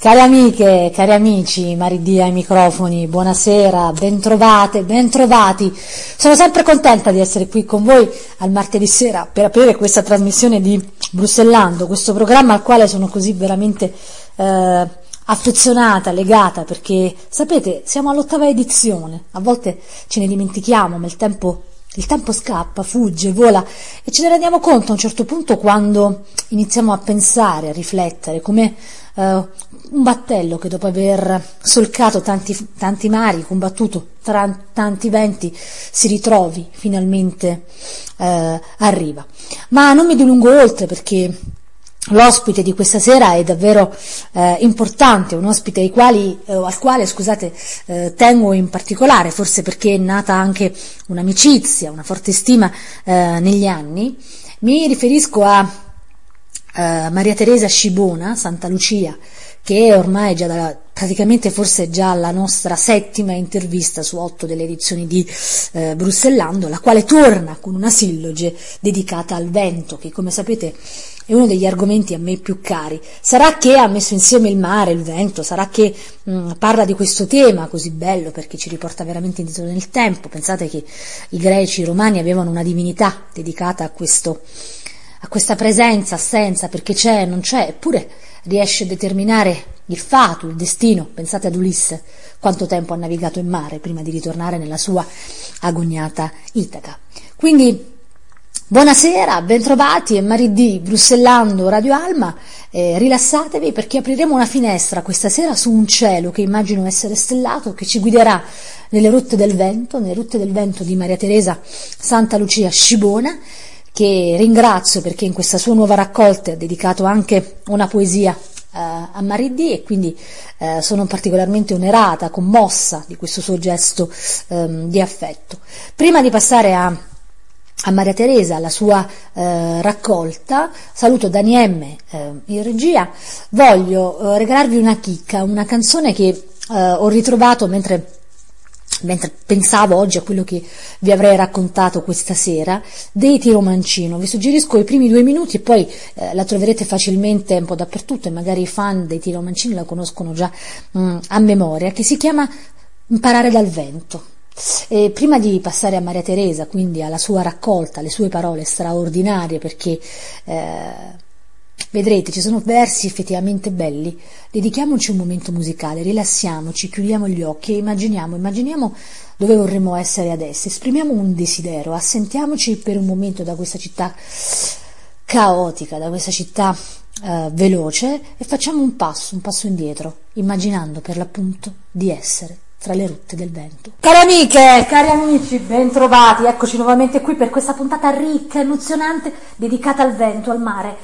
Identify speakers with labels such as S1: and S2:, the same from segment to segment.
S1: Cari amiche, cari amici, Maridia ai microfoni, buonasera, bentrovate, bentrovati. Sono sempre contenta di essere qui con voi al martedì sera per aprire questa trasmissione di Brussellando, questo programma al quale sono così veramente eh, affezionata, legata, perché sapete, siamo all'ottava edizione, a volte ce ne dimentichiamo, ma il tempo il tempo scappa, fugge, vola e ce ne rendiamo conto a un certo punto quando iniziamo a pensare, a riflettere, come uh, un battello che dopo aver solcato tanti, tanti mari, combattuto tra tanti venti, si ritrovi finalmente uh, arriva. Ma non mi dilungo oltre perché L'ospite di questa sera è davvero eh, importante, un ospite quali, eh, al quale scusate, eh, tengo in particolare, forse perché è nata anche un'amicizia, una forte stima eh, negli anni. Mi riferisco a eh, Maria Teresa Scibona, Santa Lucia, che è ormai già da, praticamente forse già la nostra settima intervista su otto delle edizioni di eh, Brussellando, la quale torna con una silloge dedicata al vento, che come sapete è uno degli argomenti a me più cari. Sarà che ha messo insieme il mare, il vento, sarà che mh, mm, parla di questo tema così bello perché ci riporta veramente indietro nel tempo. Pensate che i greci, i romani avevano una divinità dedicata a questo a questa presenza, assenza, perché c'è, non c'è, eppure riesce a determinare il fato, il destino. Pensate ad Ulisse, quanto tempo ha navigato in mare prima di ritornare nella sua agognata Itaca. Quindi, buonasera, bentrovati, è Maridì, Brussellando, Radio Alma, eh, rilassatevi perché apriremo una finestra questa sera su un cielo che immagino essere stellato, che ci guiderà nelle rotte del vento, nelle rotte del vento di Maria Teresa Santa Lucia Scibona, che ringrazio perché in questa sua nuova raccolta ha dedicato anche una poesia uh, a Maridì e quindi uh, sono particolarmente onerata, commossa di questo suo gesto um, di affetto. Prima di passare a, a Maria Teresa, alla sua uh, raccolta, saluto Dani M in regia, voglio regalarvi una chicca, una canzone che ho ritrovato mentre mentre pensavo oggi a quello che vi avrei raccontato questa sera, dei Tiro Mancino. Vi suggerisco i primi due minuti e poi eh, la troverete facilmente un po' dappertutto e magari i fan dei Tiro Mancino la conoscono già mh, mm, a memoria, che si chiama Imparare dal vento. E prima di passare a Maria Teresa, quindi alla sua raccolta, alle sue parole straordinarie, perché eh, Vedrete, ci sono versi effettivamente belli. Dedichiamoci un momento musicale, rilassiamoci, chiudiamo gli occhi e immaginiamo, immaginiamo dove vorremmo essere adesso. Esprimiamo un desiderio, assentiamoci per un momento da questa città caotica, da questa città uh, veloce e facciamo un passo, un passo indietro, immaginando per l'appunto di essere tra le rotte del vento. Cari amiche, cari amici, bentrovati, eccoci nuovamente qui per questa puntata ricca, emozionante, dedicata al vento, al mare,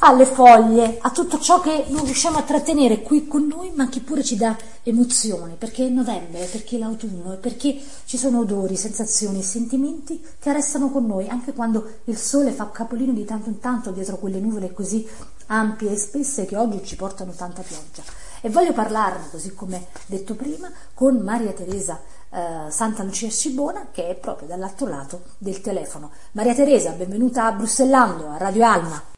S1: alle foglie, a tutto ciò che non riusciamo a trattenere qui con noi, ma che pure ci dà emozione, perché è novembre, perché è l'autunno perché ci sono odori, sensazioni e sentimenti che restano con noi, anche quando il sole fa capolino di tanto in tanto dietro quelle nuvole così ampie e spesse che oggi ci portano tanta pioggia. E voglio parlarne, così come detto prima, con Maria Teresa eh, Santa Lucia Scibona, che è proprio dall'altro lato del telefono. Maria Teresa, benvenuta a Brussellando, a Radio Alma.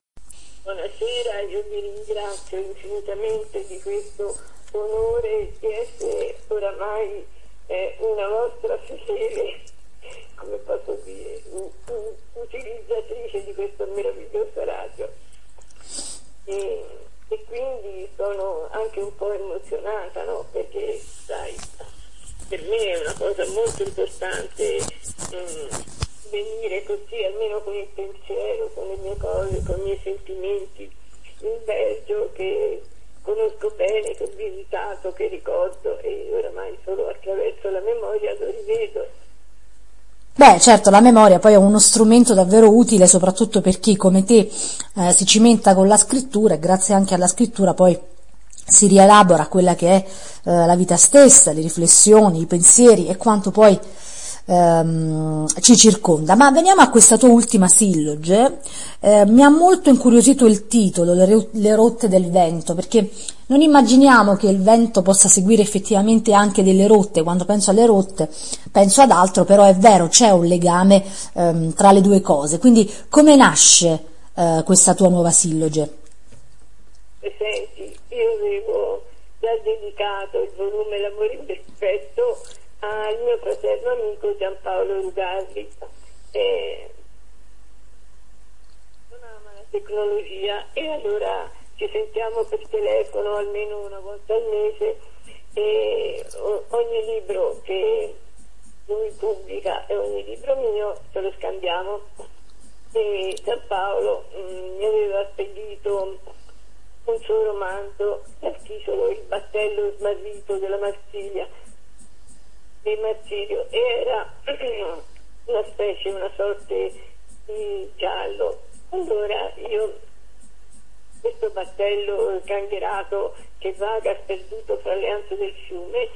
S2: Buonasera, io vi ringrazio infinitamente di questo onore di essere oramai eh, una vostra fedele, come posso dire, utilizzatrice di questo meraviglioso radio. E, e, quindi sono anche un po' emozionata, no? Perché, sai, per me è una cosa molto importante. Mm, venire così, almeno con il pensiero, con le mie cose, con i miei sentimenti, in Belgio che conosco bene, che ho visitato, che ricordo e oramai solo attraverso la memoria lo rivedo.
S1: Beh, certo, la memoria poi è uno strumento davvero utile soprattutto per chi come te eh, si cimenta con la scrittura e grazie anche alla scrittura poi si rielabora quella che è eh, la vita stessa, le riflessioni, i pensieri e quanto poi ehm, ci circonda. Ma veniamo a questa tua ultima silloge. Eh, mi ha molto incuriosito il titolo, le, le rotte del vento, perché non immaginiamo che il vento possa seguire effettivamente anche delle rotte. Quando penso alle rotte penso ad altro, però è vero, c'è un legame ehm, tra le due cose. Quindi come nasce eh, questa tua nuova silloge?
S2: Senti, io avevo dedicato il volume L'amore imperfetto al mio fraterno amico Giampaolo Rugarli. Eh, non ama la tecnologia. E allora ci sentiamo per telefono almeno una volta al mese. E ogni libro che lui pubblica e ogni libro mio ce lo scambiamo. E Giampaolo mm, mi aveva spedito un suo romanzo dal titolo Il battello smarrito della Marsiglia di martirio era una specie, una sorte di giallo. Allora io questo battello cangherato che vaga sperduto fra le anse del fiume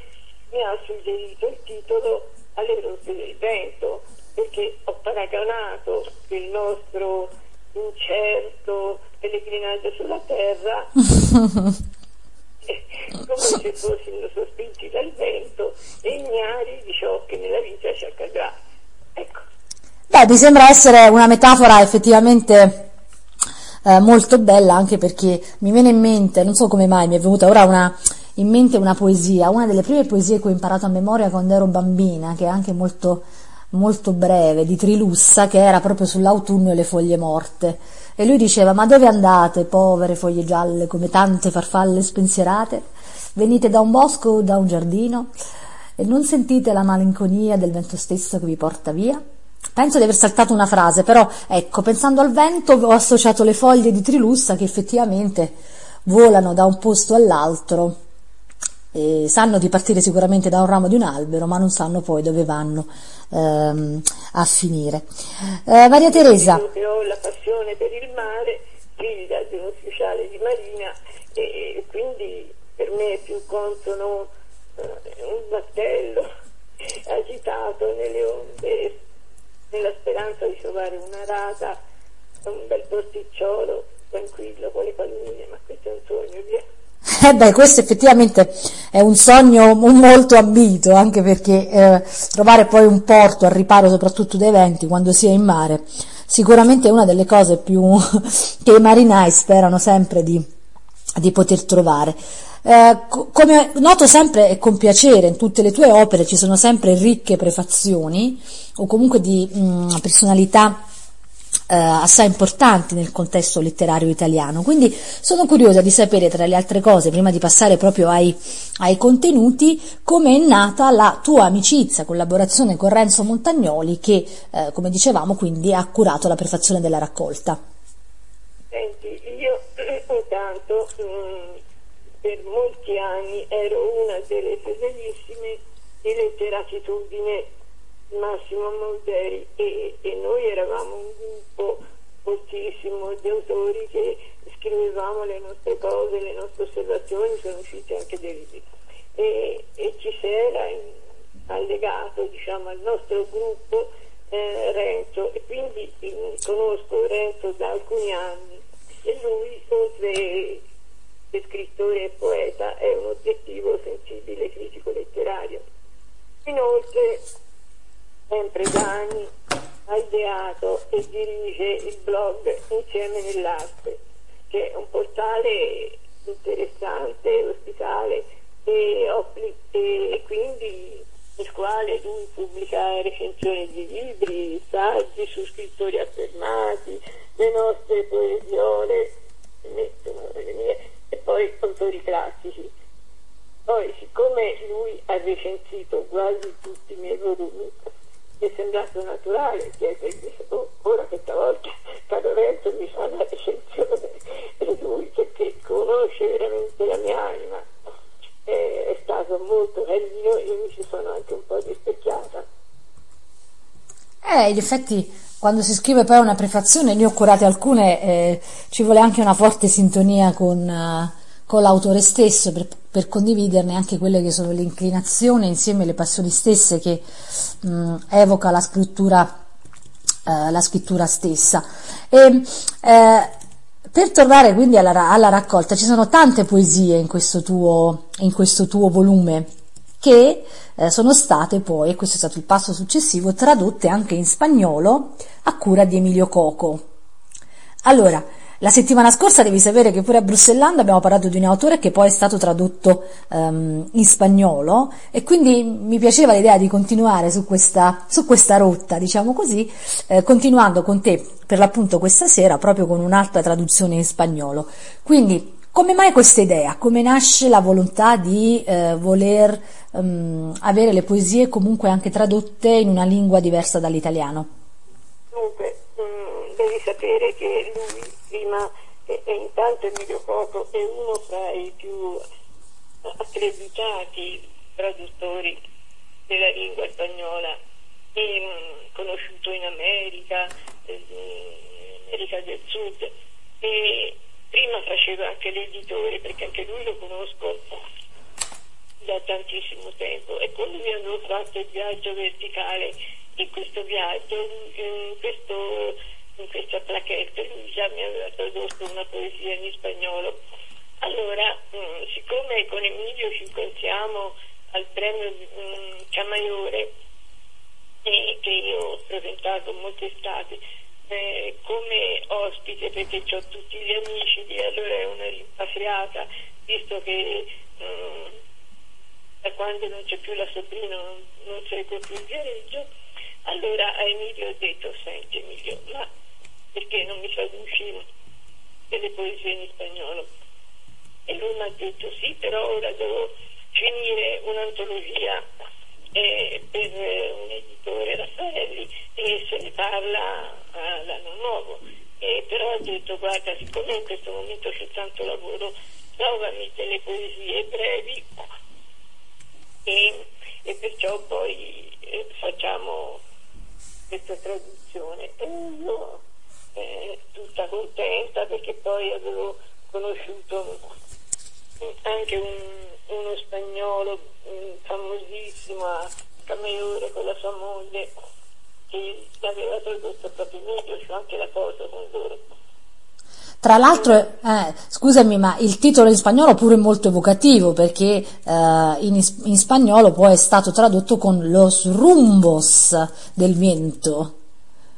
S2: mi ha suggerito il titolo alle rotte del vento perché ho paragonato il nostro incerto pellegrinaggio sulla terra come se fossimo sospinti dal vento e ignari di ciò che nella vita ci accadrà. Ecco.
S1: Beh, mi sembra essere una metafora effettivamente eh, molto bella anche perché mi viene in mente, non so come mai, mi è venuta ora una, in mente una poesia, una delle prime poesie che ho imparato a memoria quando ero bambina, che è anche molto, molto breve, di Trilussa, che era proprio sull'autunno e le foglie morte. E lui diceva, ma dove andate, povere foglie gialle, come tante farfalle spensierate? Venite da un bosco o da un giardino? E non sentite la malinconia del vento stesso che vi porta via? Penso di aver saltato una frase, però ecco, pensando al vento ho associato le foglie di Trilussa che effettivamente volano da un posto all'altro e sanno di partire sicuramente da un ramo di un albero, ma non sanno poi dove vanno ehm, a finire. Eh, Maria Teresa.
S2: Io ho la passione per il mare, figlia di un ufficiale di marina e quindi per me è più consono eh, un battello agitato nelle onde nella speranza di trovare una rata, un bel posticciolo tranquillo con le palmine, ma questo è un sogno via.
S1: Eh beh, questo effettivamente è un sogno molto ambito, anche perché eh, trovare poi un porto al riparo soprattutto dai venti quando si è in mare, sicuramente è una delle cose più che i marinai sperano sempre di, di poter trovare. Eh, come noto sempre e con piacere in tutte le tue opere ci sono sempre ricche prefazioni o comunque di mh, mm, personalità eh, assai importanti nel contesto letterario italiano. Quindi sono curiosa di sapere, tra le altre cose, prima di passare proprio ai, ai contenuti, come è nata la tua amicizia, collaborazione con Renzo Montagnoli, che, eh, come dicevamo, quindi ha curato la prefazione della raccolta.
S2: Senti, io intanto mh, mm, per molti anni ero una delle fedelissime di letteratitudine Massimo Molderi e, e noi eravamo un gruppo moltissimo di autori che scrivevamo le nostre cose, le nostre osservazioni, sono usciti anche dei libri. E, e ci si era allegato diciamo, al nostro gruppo eh, Renzo e quindi eh, conosco Renzo da alcuni anni e lui oltre che scrittore e poeta è un obiettivo sensibile critico letterario. Inoltre sempre da anni ha ideato e dirige il blog Insieme nell'arte, che è un portale interessante, ospitale e, e quindi nel quale lui pubblica recensioni di libri, saggi su scrittori affermati, le nostre poesione, e poi autori classici. Poi, siccome lui ha recensito quasi tutti i miei volumi, mi è sembrato naturale chiedergli ora questa volta caro Renzo mi fa una recensione e lui perché conosce veramente la mia anima è, è stato molto carino io mi ci sono anche un po' rispecchiata
S1: eh in effetti quando si scrive poi una prefazione, ne ho curate alcune, eh, ci vuole anche una forte sintonia con, uh, con l'autore stesso per, per, condividerne anche quelle che sono le inclinazioni insieme alle passioni stesse che mh, evoca la scrittura, uh, la scrittura stessa. E, eh, per tornare quindi alla, alla, raccolta, ci sono tante poesie in questo tuo, in questo tuo volume che eh, sono state poi, e questo è stato il passo successivo, tradotte anche in spagnolo a cura di Emilio Coco. Allora, la settimana scorsa devi sapere che pure a Bruxellanda abbiamo parlato di un autore che poi è stato tradotto um, in spagnolo e quindi mi piaceva l'idea di continuare su questa, su questa rotta, diciamo così, eh, continuando con te per l'appunto questa sera proprio con un'altra traduzione in spagnolo. Quindi come mai questa idea? Come nasce la volontà di eh, voler um, avere le poesie comunque anche tradotte in una lingua diversa dall'italiano?
S2: Dunque, devi sapere che lui prima, e, e intanto Emilio Coco è uno fra i più accreditati traduttori della lingua spagnola, e, mm, conosciuto in America, America del Sud. E, prima faceva anche l'editore perché anche lui lo conosco da tantissimo tempo e con lui avevo fatto il viaggio verticale in questo viaggio in, questo, in questa plaquette lui già mi aveva tradotto una poesia in spagnolo. Allora mh, mm, siccome con Emilio ci incontriamo al premio mh, Camaiore eh, che io ho presentato molte estati eh, come ospite perché ho tutti gli amici di allora è una rimpatriata visto che um, da quando non c'è più la soprina non, non seguo più il Viareggio allora a Emilio ho detto senti Emilio ma perché non mi traduci delle poesie in spagnolo. E lui mi ha detto sì però ora devo finire un'antologia eh, per un editore Raffaelli e se ne parla all'anno nuovo. E però ho detto guarda siccome in questo momento c'è tanto lavoro trovami delle poesie brevi. E, e perciò poi eh, facciamo questa traduzione. E io eh, tutta contenta perché poi avevo conosciuto anche un, uno spagnolo um, famosissimo a con la sua moglie che aveva tradotto proprio meglio, c'è anche la foto con loro.
S1: Tra l'altro, eh, scusami, ma il titolo in spagnolo pure è molto evocativo perché eh, in, in, spagnolo poi è stato tradotto con los rumbos del viento.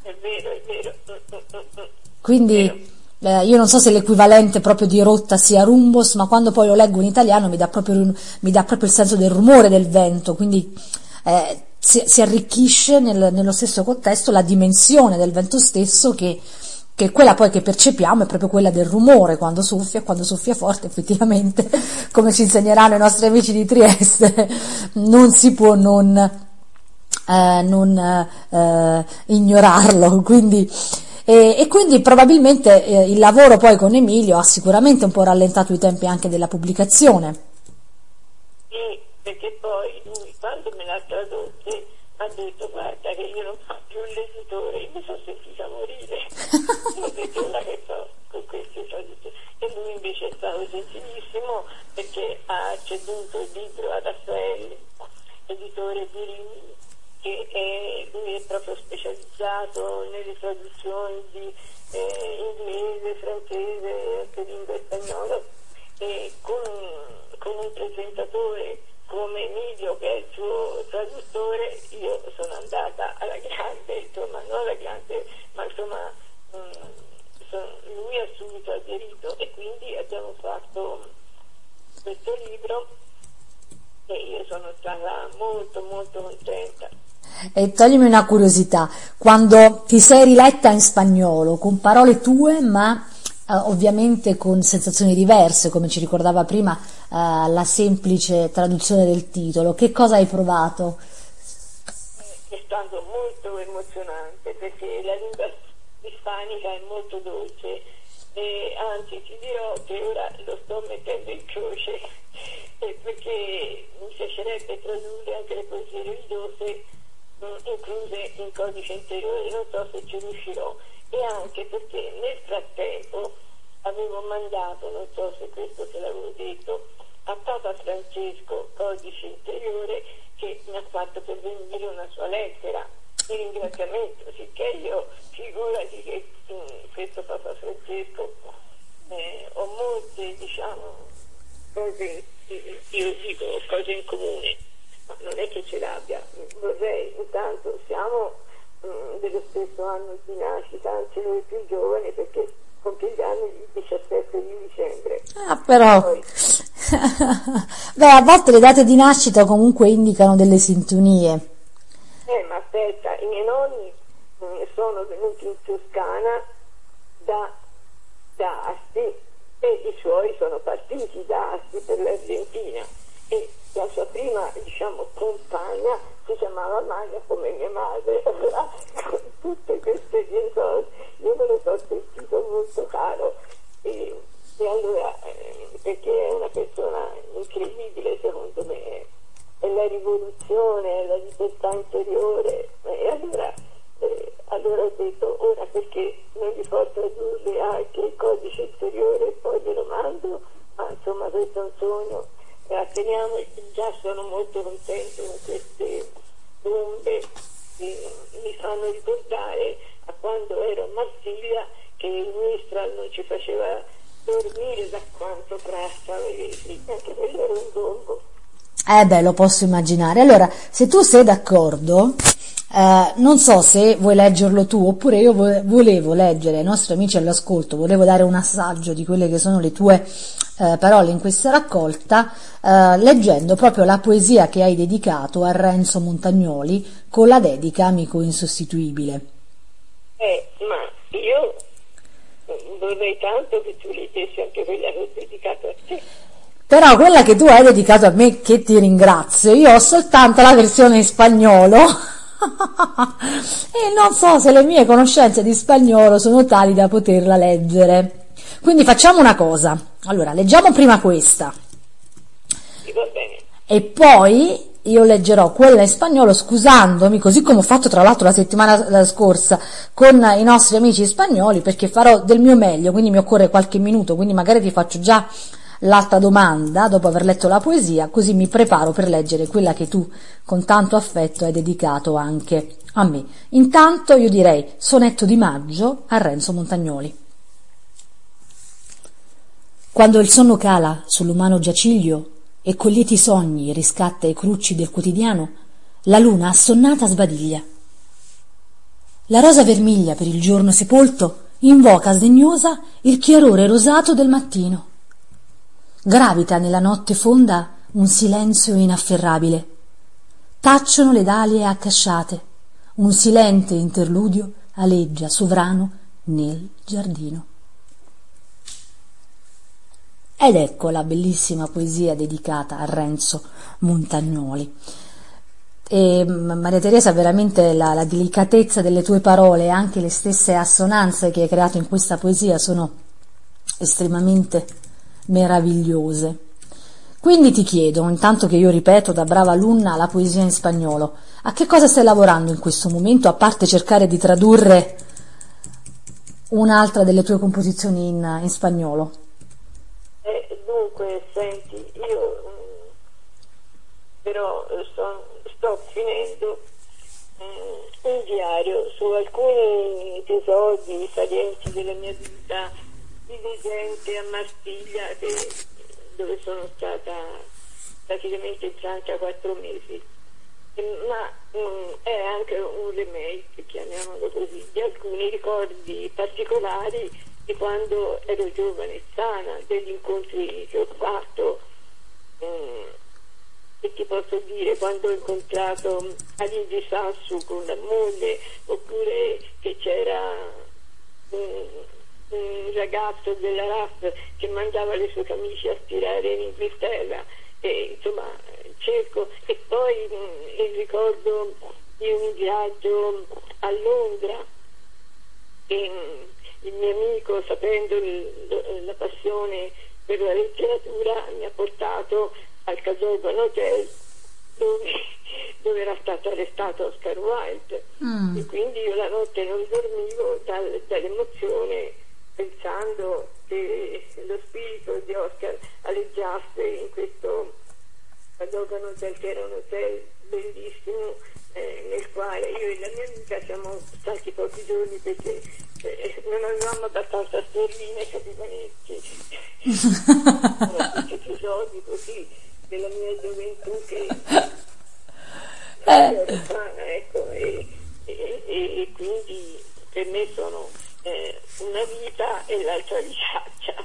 S2: È vero, è vero.
S1: Quindi eh, io non so se l'equivalente proprio di rotta sia rumbos, ma quando poi lo leggo in italiano mi dà proprio, mi dà proprio il senso del rumore del vento, quindi eh, si, si, arricchisce nel, nello stesso contesto la dimensione del vento stesso che, che quella poi che percepiamo è proprio quella del rumore quando soffia, quando soffia forte effettivamente, come ci insegneranno i nostri amici di Trieste, non si può non, eh, non eh, ignorarlo, quindi e, e quindi probabilmente eh, il lavoro poi con Emilio ha sicuramente un po' rallentato i tempi anche della pubblicazione.
S2: Sì, perché poi lui quando me l'ha tradotto ha detto guarda che io non faccio più l'editore, io mi sono sentita morire, ho detto che so con queste traduzioni. E lui invece è stato gentilissimo perché ha ceduto il libro a Raffaele, editore di Rimini, che è, lui è proprio specializzato nelle traduzioni di eh, inglese, francese, anche lingua spagnola e con, con, un presentatore come Emilio che è il suo traduttore io sono andata alla grande, insomma non alla grande ma insomma mh, mm, son, lui ha subito aderito e quindi abbiamo fatto questo libro e io sono stata molto molto contenta.
S1: E toglimi una curiosità, quando ti sei riletta in spagnolo, con parole tue, ma eh, ovviamente con sensazioni diverse, come ci ricordava prima eh, la semplice traduzione del titolo, che cosa hai provato?
S2: È stato molto emozionante perché la lingua ispanica è molto dolce e anzi ti dirò che ora lo sto mettendo in croce perché mi piacerebbe tradurre anche le poesie religiose incluse in codice interiore, non so se ci riuscirò, e anche perché nel frattempo avevo mandato, non so se questo te l'avevo detto, a Papa Francesco, codice interiore, che mi ha fatto pervenire una sua lettera di ringraziamento, sicché io figurati che mh, mm, questo Papa Francesco eh, ho molte, diciamo, cose, io dico cose in comune ma non è che ce l'abbia, vorrei, intanto siamo mh, mm, dello stesso anno di nascita, anzi lui più giovane perché compie gli anni il 17 di dicembre.
S1: Ah, però. Poi... Beh, a volte le date di nascita comunque indicano delle sintonie.
S2: Eh, ma aspetta, i miei nonni mm, sono venuti in Toscana da, da Asti e i suoi sono partiti da Asti per l'Argentina e la sua prima diciamo, compagna si chiamava Maglia come mia madre, con tutte queste cose, io me lo so sentito molto caro. E, e allora eh, perché è una persona incredibile secondo me, è la rivoluzione, è la libertà interiore. E allora, eh, allora ho detto ora perché non gli posso tradurre anche il codice interiore e poi glielo mando, ma insomma questo è un sogno teniamo, già sono molto contento con queste bombe che mi fanno ricordare a quando ero a Marsiglia che il Mistral non ci faceva dormire da quanto pressa anche quello era un bombo.
S1: Eh beh, lo posso immaginare. Allora, se tu sei d'accordo, eh, non so se vuoi leggerlo tu oppure io volevo leggere ai nostri amici all'ascolto, volevo dare un assaggio di quelle che sono le tue eh, parole in questa raccolta, eh, leggendo proprio la poesia che hai dedicato a Renzo Montagnoli con la dedica Amico insostituibile.
S2: Eh, ma io vorrei tanto che tu leggessi anche quella che ho dedicato a te.
S1: Però quella che tu hai dedicato a me, che ti ringrazio, io ho soltanto la versione in spagnolo. E non so se le mie conoscenze di spagnolo sono tali da poterla leggere. Quindi facciamo una cosa. Allora, leggiamo prima questa. E poi io leggerò quella in spagnolo scusandomi, così come ho fatto tra l'altro la settimana scorsa con i nostri amici spagnoli, perché farò del mio meglio, quindi mi occorre qualche minuto, quindi magari ti faccio già l'altra domanda dopo aver letto la poesia, così mi preparo per leggere quella che tu con tanto affetto hai dedicato anche a me. Intanto io direi sonetto di maggio a Renzo Montagnoli. Quando il sonno cala sull'umano giaciglio e con lieti sogni riscatta i crucci del quotidiano, la luna assonnata sbadiglia. La rosa vermiglia per il giorno sepolto invoca sdegnosa il chiarore rosato del mattino. Gravita nella notte fonda un silenzio inafferrabile. Tacciono le dalie accasciate, un silente interludio aleggia sovrano nel giardino. Ed ecco la bellissima poesia dedicata a Renzo Montagnoli. E Maria Teresa, veramente la, la delicatezza delle tue parole e anche le stesse assonanze che hai creato in questa poesia sono estremamente meravigliose. Quindi ti chiedo, intanto che io ripeto da brava alunna la poesia in spagnolo, a che cosa stai lavorando in questo momento, a parte cercare di tradurre un'altra delle tue composizioni in, in spagnolo?
S2: Eh, dunque, senti, io mm, però sto, sto finendo mh, mm, un diario su alcuni episodi salienti della mia vita dirigente a Marsiglia che, dove sono stata praticamente in Francia quattro mesi. Ma mh, mm, è anche un remake, chiamiamolo così, di alcuni ricordi particolari di quando ero giovane e sana, degli incontri che ho fatto, mh, mm, e ti posso dire quando ho incontrato Aligi Sassu con la moglie, oppure che c'era mh, mm, un ragazzo della RAF che mandava le sue camicie a stirare in Inghilterra. E insomma cerco. E poi mh, mm, il ricordo di un viaggio a Londra. E mh, mm, il mio amico sapendo il, la passione per la letteratura mi ha portato al Casoban Hotel dove, dove, era stato arrestato Oscar Wilde. Mm. e quindi io la notte non dormivo dal, dall'emozione pensando che lo spirito di Oscar aleggiasse in questo Cadogan Hotel che era un hotel bellissimo eh, nel quale io e la mia amica siamo stati pochi giorni perché eh, non avevamo abbastanza sterline rimanerci questi episodi così della mia gioventù che eh. ero sana ecco e, e, e, e quindi per me sono eh, una vita e l'altra viciaccia.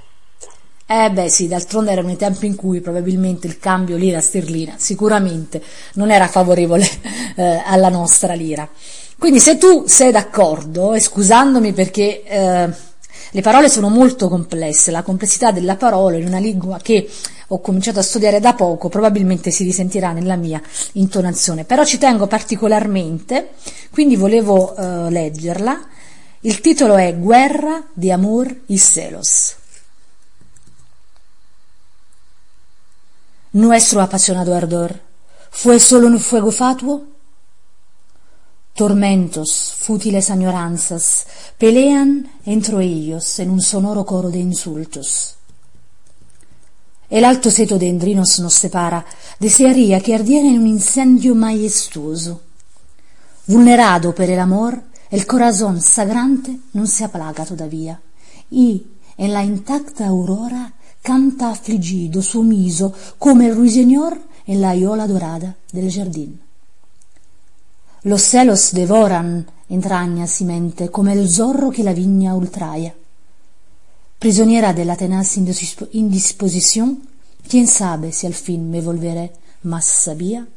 S1: Eh beh sì, d'altronde erano i tempi in cui probabilmente il cambio lira-sterlina sicuramente non era favorevole eh, alla nostra lira. Quindi se tu sei d'accordo, e scusandomi perché eh, le parole sono molto complesse, la complessità della parola in una lingua che ho cominciato a studiare da poco probabilmente si risentirà nella mia intonazione, però ci tengo particolarmente, quindi volevo eh, leggerla. Il titolo è Guerra di amor y celos. Nuestro apasionado ardor fue solo un fuego fatuo? Tormentos, fútiles añoranzas, pelean entre ellos en un sonoro coro de insultos. El alto seto de Endrinos nos separa, desearía que ardiera en un incendio majestuoso. Vulnerado per el amor, el corazón sagrante non se aplaga todavía, y en la intacta aurora canta afligido sumiso come il ruiseñor en la aiola dorada del jardín. Los celos devoran entrañas y mente come il zorro che la vigna ultraia. Prigioniera della tenaz indisposición, quién sabe si al fin me volveré más sabia?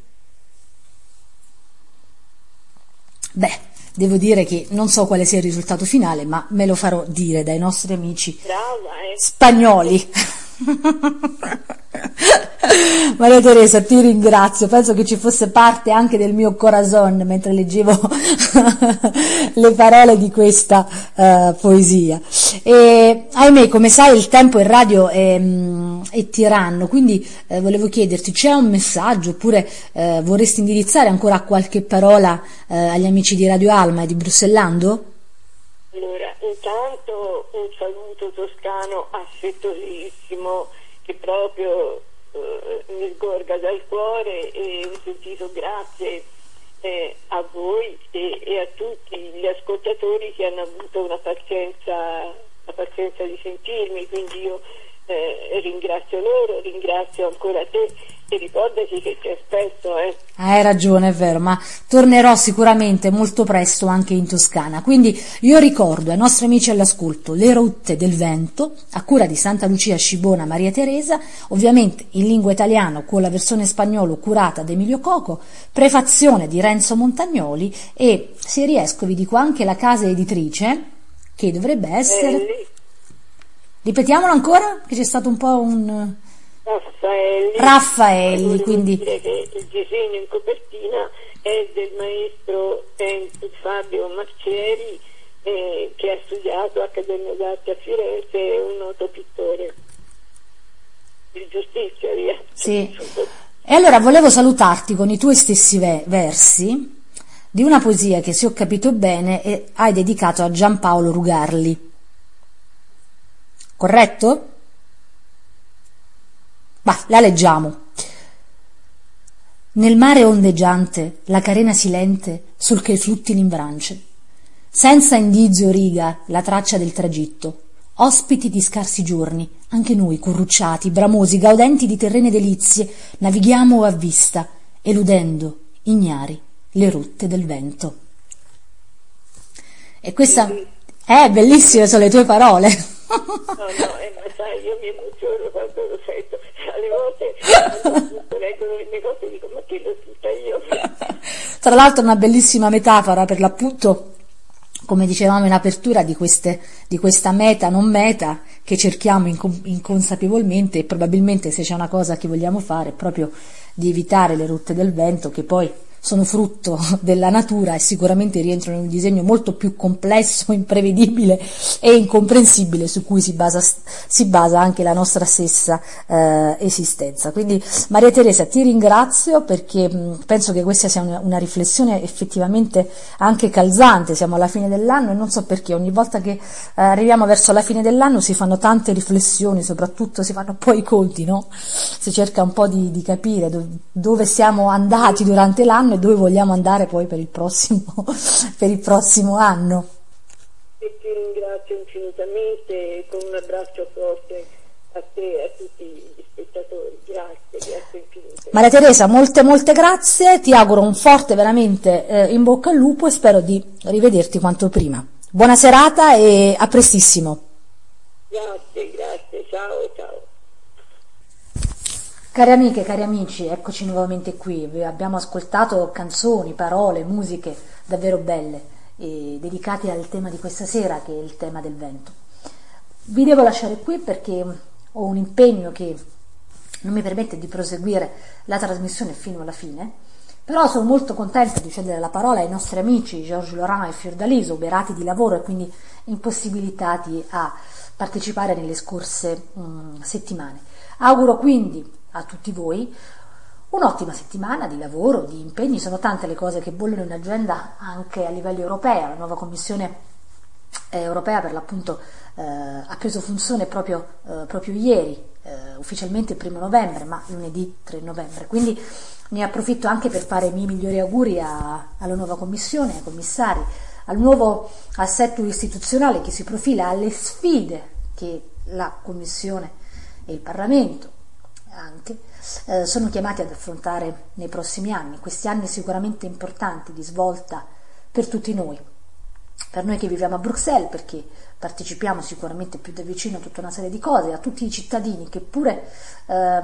S1: Beh, devo dire che non so quale sia il risultato finale, ma me lo farò dire dai nostri amici
S2: Brava, eh.
S1: spagnoli. Maria Teresa, ti ringrazio, penso che ci fosse parte anche del mio corazon mentre leggevo le parole di questa uh, poesia. E, ahimè, come sai, il tempo in radio è, mm, è tiranno, quindi eh, volevo chiederti, c'è un messaggio oppure eh, vorresti indirizzare ancora qualche parola eh, agli amici di Radio Alma e di Brussellando?
S2: Allora, intanto un saluto toscano affettuosissimo che proprio eh, mi sgorga dal cuore e un sentito grazie eh, a voi e, e, a tutti gli ascoltatori che hanno avuto una pazienza, la pazienza di sentirmi, quindi io eh, ringrazio loro, ringrazio ancora te e ricordati che ti aspetto. Eh.
S1: Hai ragione, è vero, ma tornerò sicuramente molto presto anche in Toscana. Quindi io ricordo ai nostri amici all'ascolto Le rotte del vento, a cura di Santa Lucia Scibona Maria Teresa, ovviamente in lingua italiana con la versione spagnolo curata da Emilio Coco, prefazione di Renzo Montagnoli e, se riesco, vi dico anche la casa editrice, che dovrebbe essere...
S2: Belli.
S1: Ripetiamolo ancora, che c'è stato un po' un...
S2: Raffaelli,
S1: Raffaelli,
S2: Volevo
S1: quindi-
S2: che il disegno in copertina è del maestro Enzo Fabio Marcieri eh, che ha studiato Accademia d'Arte a Firenze, è un noto pittore di giustizia, via.
S1: Sì. E allora volevo salutarti con i tuoi stessi ve- versi di una poesia che, se ho capito bene, è- hai dedicato a Giampaolo Rugarli. Corretto? Va, la leggiamo. Nel mare ondeggiante, la carena silente sul che flutti l'invrance. Senza indizio riga la traccia del tragitto. Ospiti di scarsi giorni, anche noi, corrucciati, bramosi, gaudenti di terrene delizie, navighiamo a vista, eludendo, ignari, le rotte del vento. E questa... Eh, bellissime sono le tue parole.
S2: No, no, eh, ma sai, io mi emoziono quando lo sento. Alle volte quando leggono le mie cose dico, ma che l'ho scritta io?
S1: Tra l'altro una bellissima metafora per l'appunto, come dicevamo in apertura, di, queste, di questa meta non meta che cerchiamo incon- inconsapevolmente e probabilmente se c'è una cosa che vogliamo fare è proprio di evitare le rotte del vento che poi sono frutto della natura e sicuramente rientrano in un disegno molto più complesso, imprevedibile e incomprensibile su cui si basa, si basa anche la nostra stessa eh, esistenza. Quindi Maria Teresa ti ringrazio perché mh, penso che questa sia una, una riflessione effettivamente anche calzante, siamo alla fine dell'anno e non so perché ogni volta che eh, arriviamo verso la fine dell'anno si fanno tante riflessioni, soprattutto si fanno poi i conti, no? Si cerca un po' di, di capire do- dove siamo andati durante l'anno e dove vogliamo andare poi per il prossimo, per il prossimo anno.
S2: E ti ringrazio infinitamente con un abbraccio forte a te e a tutti gli spettatori. Grazie, grazie infinite.
S1: Maria Teresa, molte molte grazie, ti auguro un forte veramente eh, in bocca al lupo e spero di rivederti quanto prima. Buona serata e a prestissimo.
S2: Grazie, grazie, ciao, ciao.
S1: Cari amiche, cari amici, eccoci nuovamente qui. Abbiamo ascoltato canzoni, parole, musiche davvero belle dedicate al tema di questa sera che è il tema del vento. Vi devo lasciare qui perché ho un impegno che non mi permette di proseguire la trasmissione fino alla fine, però sono molto contenta di cedere la parola ai nostri amici Georges Laurent e Fiordaliso, uberati di lavoro e quindi impossibilitati a partecipare nelle scorse mh, mm, settimane. Auguro quindi a tutti voi. Un'ottima settimana di lavoro, di impegni, sono tante le cose che bollono in agenda anche a livello europeo, la nuova Commissione europea per l'appunto eh, ha preso funzione proprio, eh, proprio ieri, eh, ufficialmente il primo novembre, ma lunedì 3 novembre, quindi ne approfitto anche per fare i miei migliori auguri a, alla nuova commissione, ai commissari, al nuovo assetto istituzionale che si profila alle sfide che la Commissione e il Parlamento anche eh, sono chiamati ad affrontare nei prossimi anni, questi anni sicuramente importanti di svolta per tutti noi, per noi che viviamo a Bruxelles, perché partecipiamo sicuramente più da vicino a tutta una serie di cose, a tutti i cittadini che pure eh,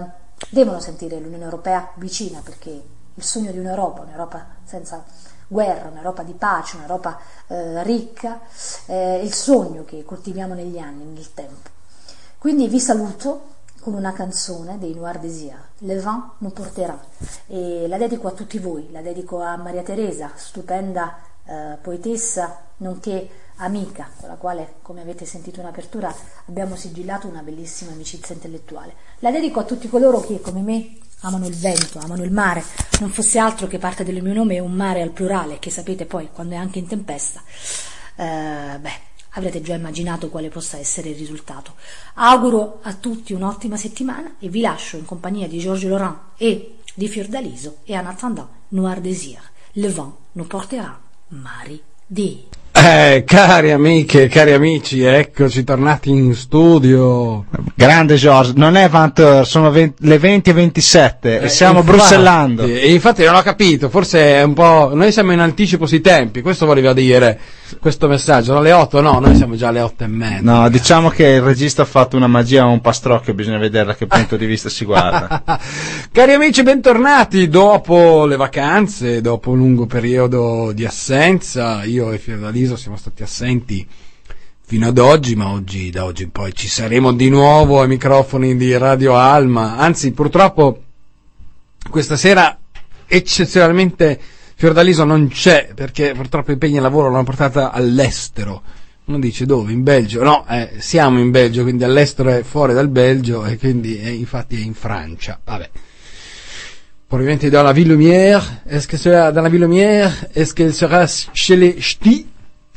S1: devono sentire l'Unione Europea vicina, perché il sogno di un'Europa, un'Europa senza guerra, un'Europa di pace, un'Europa eh, ricca, è il sogno che coltiviamo negli anni, nel tempo. Quindi vi saluto con una canzone dei Noir Désir, Le vent nous portera, e la dedico a tutti voi, la dedico a Maria Teresa, stupenda eh, poetessa, nonché amica, con la quale, come avete sentito in apertura, abbiamo sigillato una bellissima amicizia intellettuale. La dedico a tutti coloro che, come me, amano il vento, amano il mare, non fosse altro che parte del mio nome un mare al plurale, che sapete poi, quando è anche in tempesta, eh, beh, avrete già immaginato quale possa essere il risultato. Auguro a tutti un'ottima settimana e vi lascio in compagnia di Georges Laurent e di Fiordaliso e en attendant Noir Désir. Le vent nous portera mari di.
S3: Eh, cari amiche, cari amici, eccoci tornati in studio.
S4: Grande George, non è 20 sono 20, le 20 e 27 eh, e stiamo
S3: infatti,
S4: brussellando.
S3: E infatti non ho capito, forse è un po'... Noi siamo in anticipo sui tempi, questo voleva dire questo messaggio. Sono le 8? No, noi siamo già alle 8 e mezza.
S4: No, ragazzi. diciamo che il regista ha fatto una magia un pastrocchio, bisogna vedere da che punto di vista si guarda.
S3: cari amici, bentornati dopo le vacanze, dopo un lungo periodo di assenza. Io e Fiordaliso siamo stati assenti fino ad oggi, ma oggi, da oggi in poi ci saremo di nuovo ai microfoni di Radio Alma. Anzi, purtroppo questa sera eccezionalmente Fiordaliso non c'è perché purtroppo impegni e lavoro l'hanno portata all'estero. Uno dice dove? In Belgio? No, eh, siamo in Belgio, quindi all'estero è fuori dal Belgio e quindi è, infatti è in Francia. Vabbè. Probabilmente dans la ville lumière. Est-ce que sera dans la ville lumière? Est-ce qu'elle sera chez les ch'tis?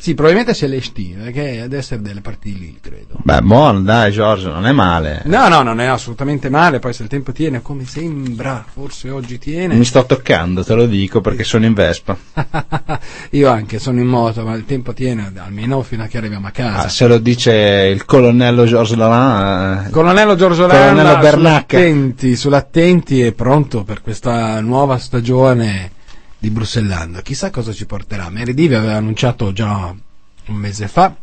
S3: Sì, probabilmente c'è l'Esti, perché deve essere delle parti lì, credo.
S4: Beh, buono, dai, Giorgio, non è male.
S3: No, no, non è assolutamente male, poi se il tempo tiene, come sembra, forse oggi tiene.
S4: Mi sto toccando, te lo dico, perché sono in Vespa.
S3: Io anche sono in moto, ma il tempo tiene, almeno fino a che arriviamo a casa.
S4: Ah, se lo dice il colonnello Giorgio Laurent.
S3: Eh, colonnello Giorgio Laurent, colonnello Bernacca. Sull'attenti, sull'attenti e pronto per questa nuova stagione di Brussellando. Chissà cosa ci porterà. Meridivi aveva annunciato già un mese fa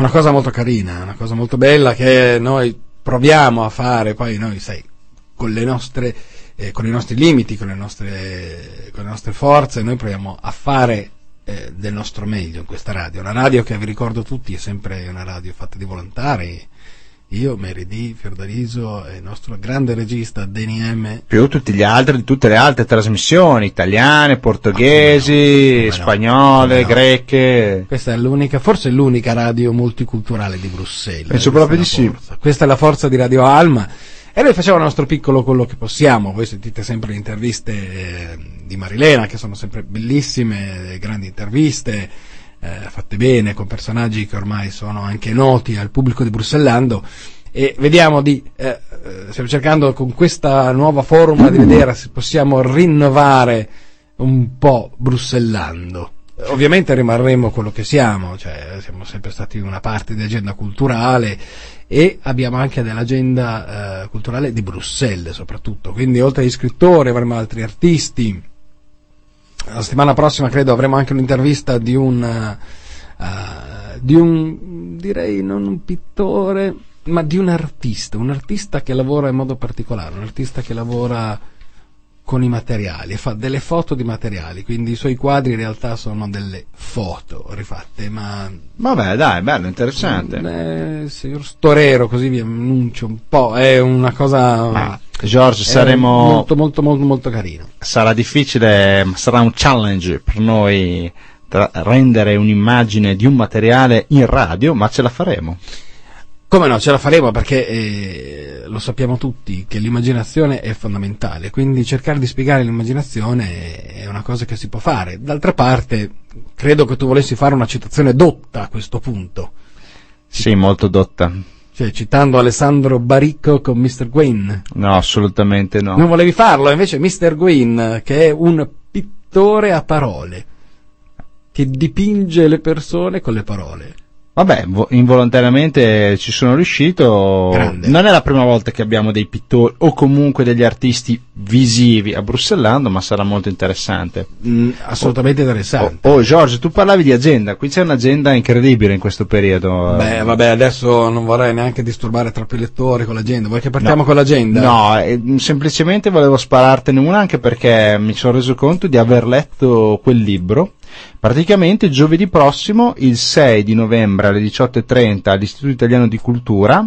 S3: una cosa molto carina, una cosa molto bella che noi proviamo a fare, poi noi, sai, con le nostre, eh, con i nostri limiti, con le nostre, con le nostre forze, noi proviamo a fare eh, del nostro meglio in questa radio. La radio che vi ricordo tutti è sempre una radio fatta di volontari, io, Meridi, Fiordaliso e il nostro grande regista DNM.
S4: Più tutti gli altri, tutte le altre trasmissioni, italiane, portoghesi, no, spagnole, no. greche.
S3: Questa è l'unica, forse è l'unica radio multiculturale di Bruxelles.
S4: Penso proprio di sì.
S3: Questa è la forza di Radio Alma. E noi facciamo il nostro piccolo quello che possiamo. Voi sentite sempre le interviste eh, di Marilena, che sono sempre bellissime, grandi interviste eh, fatte bene, con personaggi che ormai sono anche noti al pubblico di Brussellando e vediamo di, eh, eh, stiamo cercando con questa nuova formula di vedere se possiamo rinnovare un po' Brussellando. Ovviamente rimarremo quello che siamo, cioè siamo sempre stati una parte di agenda culturale e abbiamo anche dell'agenda eh, culturale di Bruxelles soprattutto, quindi oltre agli scrittori avremo altri artisti, la settimana prossima credo avremo anche un'intervista di un, uh, di un, direi non un pittore, ma di un artista, un artista che lavora in modo particolare, un artista che lavora con i materiali, fa delle foto di materiali, quindi i suoi quadri in realtà sono delle foto rifatte, ma...
S4: Vabbè, dai, bello, interessante.
S3: Eh, signor Storero, così vi annuncio un po', è una cosa...
S4: Ah, George, saremo...
S3: Molto, molto, molto, molto carino.
S4: Sarà difficile, sarà un challenge per noi rendere un'immagine di un materiale in radio, ma ce la faremo.
S3: Come no, ce la faremo perché eh, lo sappiamo tutti che l'immaginazione è fondamentale, quindi cercare di spiegare l'immaginazione è una cosa che si può fare. D'altra parte, credo che tu volessi fare una citazione dotta a questo punto.
S4: Sì, molto dotta.
S3: Cioè, citando Alessandro Baricco con Mr. Gwyn.
S4: No, assolutamente no.
S3: Non volevi farlo, invece Mr. Gwyn, che è un pittore a parole, che dipinge le persone con le parole.
S4: Vabbè, involontariamente ci sono riuscito.
S3: Grande.
S4: Non è la prima volta che abbiamo dei pittori o comunque degli artisti visivi a Bruxellando, ma sarà molto interessante.
S3: Mm, assolutamente interessante.
S4: Oh, oh, Giorgio, tu parlavi di agenda, qui c'è un'agenda incredibile in questo periodo.
S3: Beh, vabbè, adesso non vorrei neanche disturbare troppi lettori con l'agenda. Vuoi che partiamo no. con l'agenda?
S4: No, eh, semplicemente volevo sparartene una anche perché mi sono reso conto di aver letto quel libro Praticamente giovedì prossimo, il 6 di novembre alle 18.30 all'Istituto Italiano di Cultura,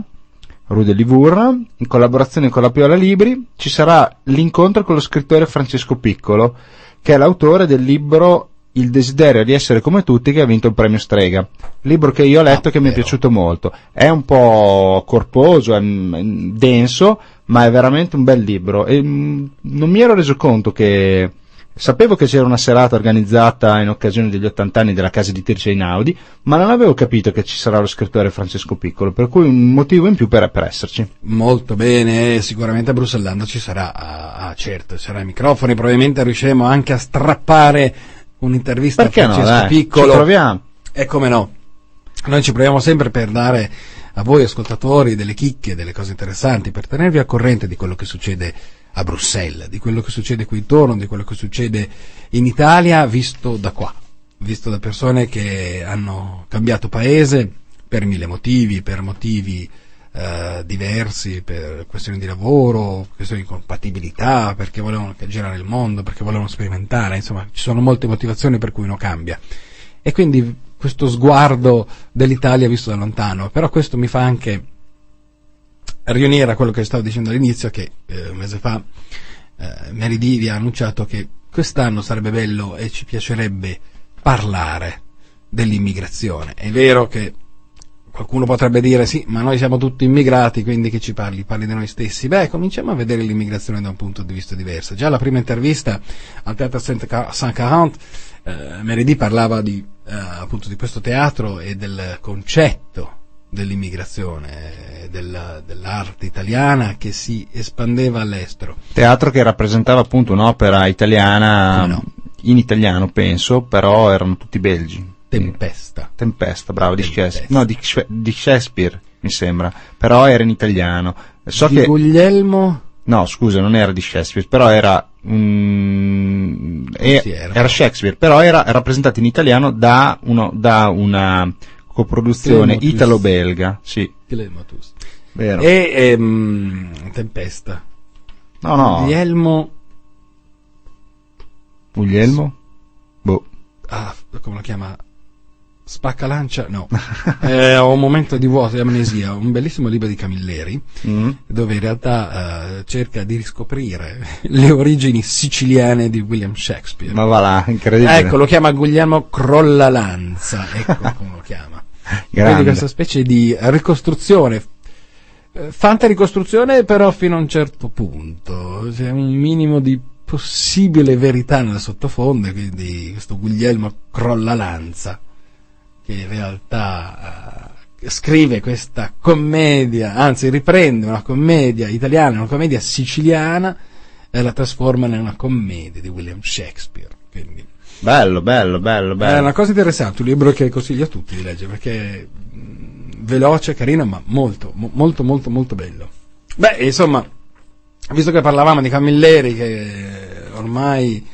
S4: Rue de Livourne, in collaborazione con la Piola Libri, ci sarà l'incontro con lo scrittore Francesco Piccolo, che è l'autore del libro Il desiderio di essere come tutti che ha vinto il premio Strega. Libro che io ho letto e che mi è piaciuto molto. È un po' corposo, è denso, ma è veramente un bel libro e mm, non mi ero reso conto che Sapevo che c'era una serata organizzata in occasione degli 80 anni della casa editrice Inaudi, ma non avevo capito che ci sarà lo scrittore Francesco Piccolo, per cui un motivo in più per, per esserci.
S3: Molto bene, sicuramente a Bruxellando ci sarà, ah, ah, certo, ci sarà i microfoni, probabilmente riusciremo anche a strappare un'intervista
S4: Perché
S3: a Francesco
S4: no, dai,
S3: Piccolo.
S4: Ci proviamo.
S3: E come no, noi ci proviamo sempre per dare a voi ascoltatori delle chicche, delle cose interessanti, per tenervi al corrente di quello che succede a Bruxelles, di quello che succede qui intorno, di quello che succede in Italia, visto da qua, visto da persone che hanno cambiato paese per mille motivi, per motivi eh, diversi, per questioni di lavoro, questioni di compatibilità, perché volevano girare il mondo, perché volevano sperimentare, insomma ci sono molte motivazioni per cui uno cambia. E quindi questo sguardo dell'Italia visto da lontano, però questo mi fa anche riunire a quello che stavo dicendo all'inizio, che eh, un mese fa eh, Meridi vi ha annunciato che quest'anno sarebbe bello e ci piacerebbe parlare dell'immigrazione. È vero che qualcuno potrebbe dire sì, ma noi siamo tutti immigrati, quindi che ci parli? Parli di noi stessi? Beh, cominciamo a vedere l'immigrazione da un punto di vista diverso. Già la prima intervista al Teatro Saint-Quarant, eh, Meridi parlava di, eh, appunto di questo teatro e del concetto dell'immigrazione, della, dell'arte italiana che si espandeva all'estero.
S4: Teatro che rappresentava appunto un'opera italiana, no. in italiano penso, però erano tutti belgi.
S3: Tempesta.
S4: Tempesta, bravo, Tempesta. Di, Shakespeare. No, di, di, Shakespeare mi sembra, però era in italiano. So
S3: di
S4: che...
S3: Guglielmo?
S4: No, scusa, non era di Shakespeare, però era un... era, era Shakespeare, però era rappresentato in italiano da, uno, da una coproduzione italo-belga, sì.
S3: Vero. E ehm, Tempesta.
S4: No, no.
S3: Guglielmo.
S4: Guglielmo? Boh.
S3: Ah, come lo chiama? Spaccalancia? No. eh, ho un momento di vuoto, di amnesia. Un bellissimo libro di Camilleri, mm. dove in realtà eh, cerca di riscoprire le origini siciliane di William Shakespeare.
S4: Ma va là, incredibile.
S3: Ecco, lo chiama Guglielmo Crollalanza. Ecco come lo chiama. Quindi questa specie di ricostruzione, eh, fanta ricostruzione però fino a un certo punto, c'è un minimo di possibile verità nel sottofondo, quindi questo Guglielmo Crollalanza, che in realtà uh, scrive questa commedia, anzi riprende una commedia italiana, una commedia siciliana e la trasforma in una commedia di William Shakespeare. Quindi
S4: Bello, bello, bello, bello.
S3: È una cosa interessante, un libro che consiglio a tutti di leggere perché mh, veloce, carino, ma molto, mo, molto, molto, molto bello. Beh, insomma, visto che parlavamo di Camilleri, che ormai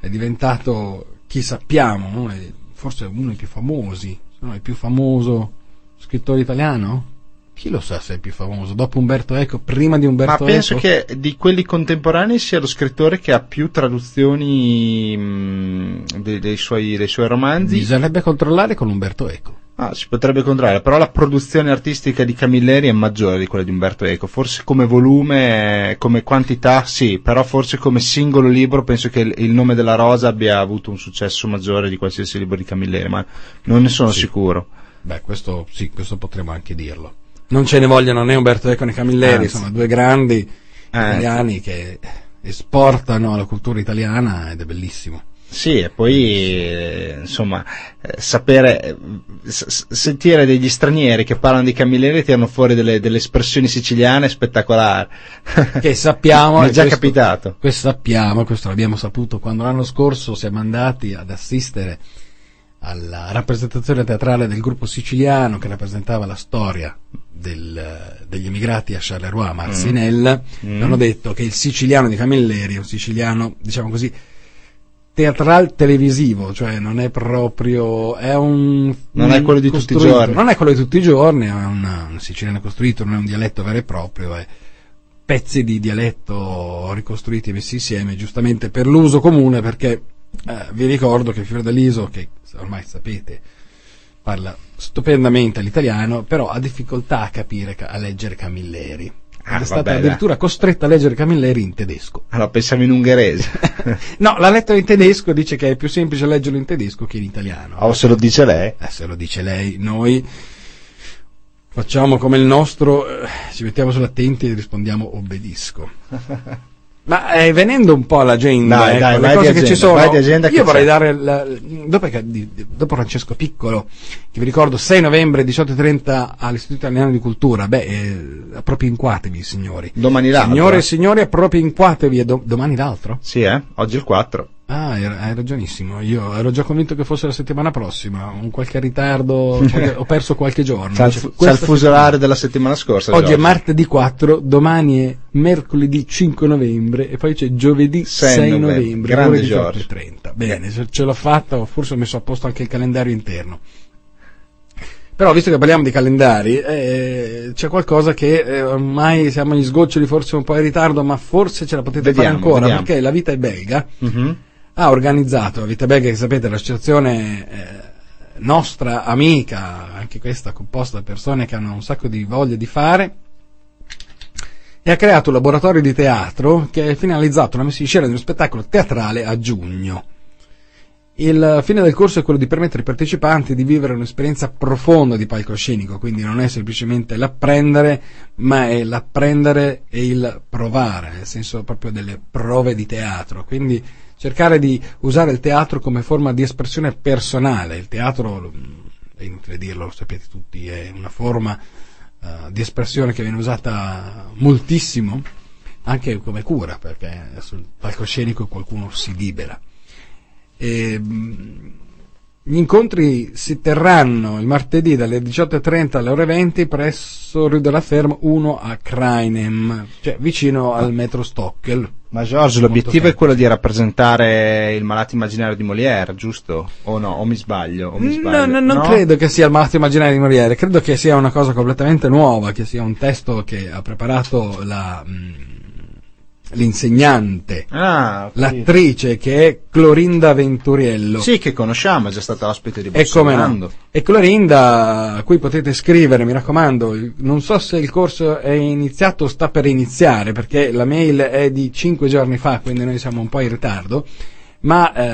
S3: è diventato chi sappiamo, forse uno dei più famosi no, il più famoso scrittore italiano? Chi lo sa se è più famoso? Dopo Umberto Eco, prima di Umberto
S4: Ma penso
S3: Eco?
S4: che di quelli contemporanei sia lo scrittore che ha più traduzioni mh, dei, dei suoi, dei suoi romanzi.
S3: Bisognerebbe controllare con Umberto Eco.
S4: Ah, si potrebbe controllare, però la produzione artistica di Camilleri è maggiore di quella di Umberto Eco. Forse come volume, come quantità, sì, però forse come singolo libro penso che il, il nome della rosa abbia avuto un successo maggiore di qualsiasi libro di Camilleri, ma non ne sono
S3: Sì.
S4: sicuro.
S3: Beh, questo sì, questo potremmo anche dirlo. Non ce ne vogliono né Umberto Eco né Camilleri,
S4: Anzi.
S3: sono due grandi
S4: Anzi.
S3: italiani che esportano la cultura italiana ed è bellissimo.
S4: Sì, e poi eh, insomma eh, sapere eh, s- sentire degli stranieri che parlano di Camilleri tirano fuori delle, delle espressioni siciliane spettacolari.
S3: Che sappiamo,
S4: Mi è già
S3: questo-
S4: capitato.
S3: Questo sappiamo, questo l'abbiamo saputo quando l'anno scorso siamo andati ad assistere alla rappresentazione teatrale del gruppo siciliano che rappresentava la storia del- degli emigrati a Charleroi, a Marcinelle,
S4: Mm.
S3: hanno detto che il siciliano di Camilleri è un siciliano, diciamo così, teatral televisivo, cioè non è proprio, è un...
S4: Non è quello di tutti i giorni.
S3: Non è quello di tutti i giorni, è un, un siciliano costruito, non è un dialetto vero e proprio, è pezzi di dialetto ricostruiti e messi insieme giustamente per l'uso comune perché eh, vi ricordo che Fiordaliso, che ormai sapete, parla stupendamente l'italiano, però ha difficoltà a capire, a leggere Camilleri.
S4: Ah,
S3: è stata
S4: vabbè,
S3: addirittura costretta a leggere Camilleri in tedesco.
S4: Allora pensiamo in ungherese.
S3: No, la lettera in tedesco dice che è più semplice leggerlo in tedesco che in italiano.
S4: o se lo dice lei.
S3: Eh, se lo dice lei, noi facciamo come il nostro, eh, ci mettiamo sull'attenti e rispondiamo obbedisco. Ma eh, venendo un po' all'agenda,
S4: Dai,
S3: ecco,
S4: dai,
S3: le cose
S4: di
S3: che ci
S4: agenda,
S3: sono,
S4: agenda
S3: io vorrei
S4: c'è.
S3: dare, la- dopo, dopo Francesco Piccolo, che vi ricordo 6 novembre 18.30 all'Istituto Italiano di Cultura, beh, eh, appropinquatevi signori.
S4: Domani l'altro.
S3: Signore e signori, appropinquatevi e do- domani l'altro?
S4: Sì, eh? Oggi il 4.
S3: Ah, hai, ragionissimo. Io ero già convinto che fosse la settimana prossima. Un qualche ritardo, qualche- ho perso qualche giorno.
S4: C'è il, c'è
S3: questa
S4: il fuso
S3: settimana-
S4: orario della settimana scorsa.
S3: Oggi è
S4: Giorgio.
S3: martedì 4, domani è mercoledì 5 novembre e poi c'è giovedì 6,
S4: 6
S3: novembre,
S4: novembre. Grande Giorgio.
S3: 18.30. Bene, se ce l'ho fatta, forse ho messo a posto anche il calendario interno. Però, visto che parliamo di calendari, eh, c'è qualcosa che eh, ormai siamo agli sgoccioli, forse un po' in ritardo, ma forse ce la potete
S4: Vediamo,
S3: fare ancora,
S4: vediamo.
S3: perché la vita è belga
S4: Mhm.
S3: Ha organizzato a Vita Belga, che sapete l'associazione eh, nostra amica, anche questa composta da persone che hanno un sacco di voglia di fare, e ha creato un laboratorio di teatro che è finalizzato alla messa in scena di uno spettacolo teatrale a giugno. Il fine del corso è quello di permettere ai partecipanti di vivere un'esperienza profonda di palcoscenico, quindi non è semplicemente l'apprendere, ma è l'apprendere e il provare, nel senso proprio delle prove di teatro. Quindi cercare di usare il teatro come forma di espressione personale. Il teatro, è inutile dirlo, lo sapete tutti, è una forma eh, di espressione che viene usata moltissimo, anche come cura, perché sul palcoscenico qualcuno si libera. E, mh, gli incontri si terranno il martedì dalle 18.30 alle ore 20 presso Rue de la Ferme 1 a Krainem, cioè vicino al metro Stockel.
S4: Ma Giorgio, l'obiettivo è quello di rappresentare il malato immaginario di Molière, giusto? O no? O mi sbaglio? O mi
S3: No,
S4: sbaglio?
S3: no, non
S4: No?
S3: credo che sia il malato immaginario di Moriere, credo che sia una cosa completamente nuova, che sia un testo che ha preparato la, mh, l'insegnante,
S4: Ah,
S3: l'attrice che è Clorinda Venturiello.
S4: Sì, che conosciamo, è già stata ospite di
S3: E no.
S4: Bossellando.
S3: E Clorinda, a cui potete scrivere, mi raccomando, non so se il corso è iniziato o sta per iniziare, perché la mail è di 5 giorni fa, quindi noi siamo un po' in ritardo, ma eh,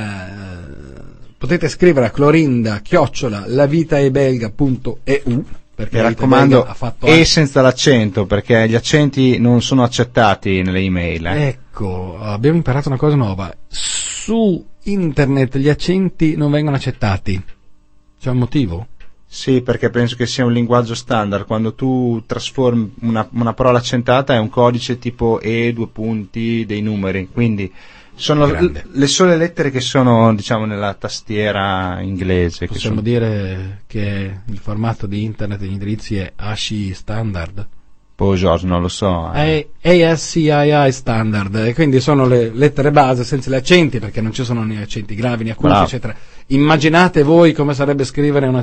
S3: potete scrivere a Clorinda chiocciola lavitaebelga.eu perché
S4: Mi raccomando, e
S3: anche-
S4: senza l'accento, perché gli accenti non sono accettati nelle email. eh.
S3: Ecco, abbiamo imparato una cosa nuova. Su internet gli accenti non vengono accettati. C'è un motivo?
S4: Sì, perché penso che sia un linguaggio standard. Quando tu trasformi una, una parola accentata è un codice tipo E, due punti, dei numeri. Quindi sono l- le sole lettere che sono, diciamo, nella tastiera inglese. Che
S3: Possiamo
S4: sono-
S3: dire che il formato di internet degli indirizzi è ASCII standard?
S4: Oh, Giorgio, non lo so. eh.
S3: È ASCII standard, e quindi sono le lettere base senza gli accenti, perché non ci sono né accenti gravi né acuti, eccetera. Immaginate voi come sarebbe scrivere una...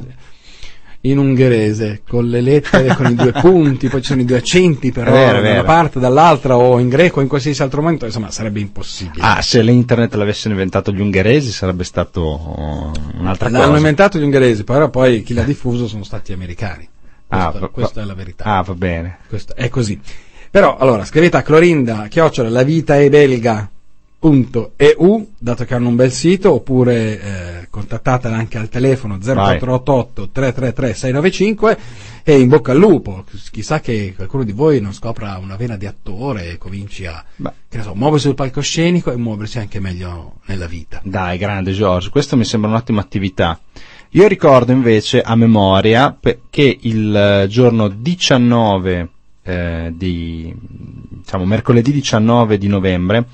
S3: in ungherese, con le lettere, con i due punti, poi ci sono i due accenti però
S4: vero,
S3: da una parte, dall'altra, o in greco o in qualsiasi altro momento, insomma sarebbe impossibile.
S4: Ah, se l'internet l'avessero inventato gli ungheresi sarebbe stato oh, un'altra
S3: L'hanno
S4: cosa.
S3: inventato gli ungheresi, però poi chi l'ha diffuso sono stati gli americani.
S4: Ah,
S3: Questa,
S4: va-
S3: questa
S4: va-
S3: è la verità.
S4: Ah, va bene.
S3: Questo è così. Però, allora, scrivete a Clorinda, chiocciola, la vita è belga.eu, dato che hanno un bel sito, oppure eh, contattatela anche al telefono 0488 333 695 e in bocca al lupo. Chissà che qualcuno di voi non scopra una vena di attore e cominci a,
S4: Beh.
S3: che ne so, muoversi sul palcoscenico e muoversi anche meglio nella vita.
S4: Dai, grande Giorgio, questo mi sembra un'ottima attività. Io ricordo invece a memoria che il eh, giorno 19 eh, di diciamo mercoledì 19 di novembre,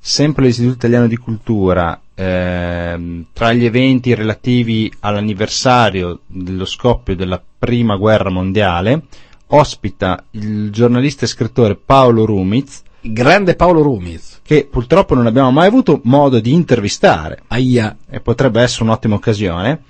S4: sempre l'Istituto Italiano di Cultura, ehm, tra gli eventi relativi all'anniversario dello scoppio della Prima Guerra Mondiale, ospita il giornalista e scrittore Paolo Rumiz,
S3: grande Paolo Rumiz.
S4: che purtroppo non abbiamo mai avuto modo di intervistare
S3: Aia.
S4: e potrebbe essere un'ottima occasione.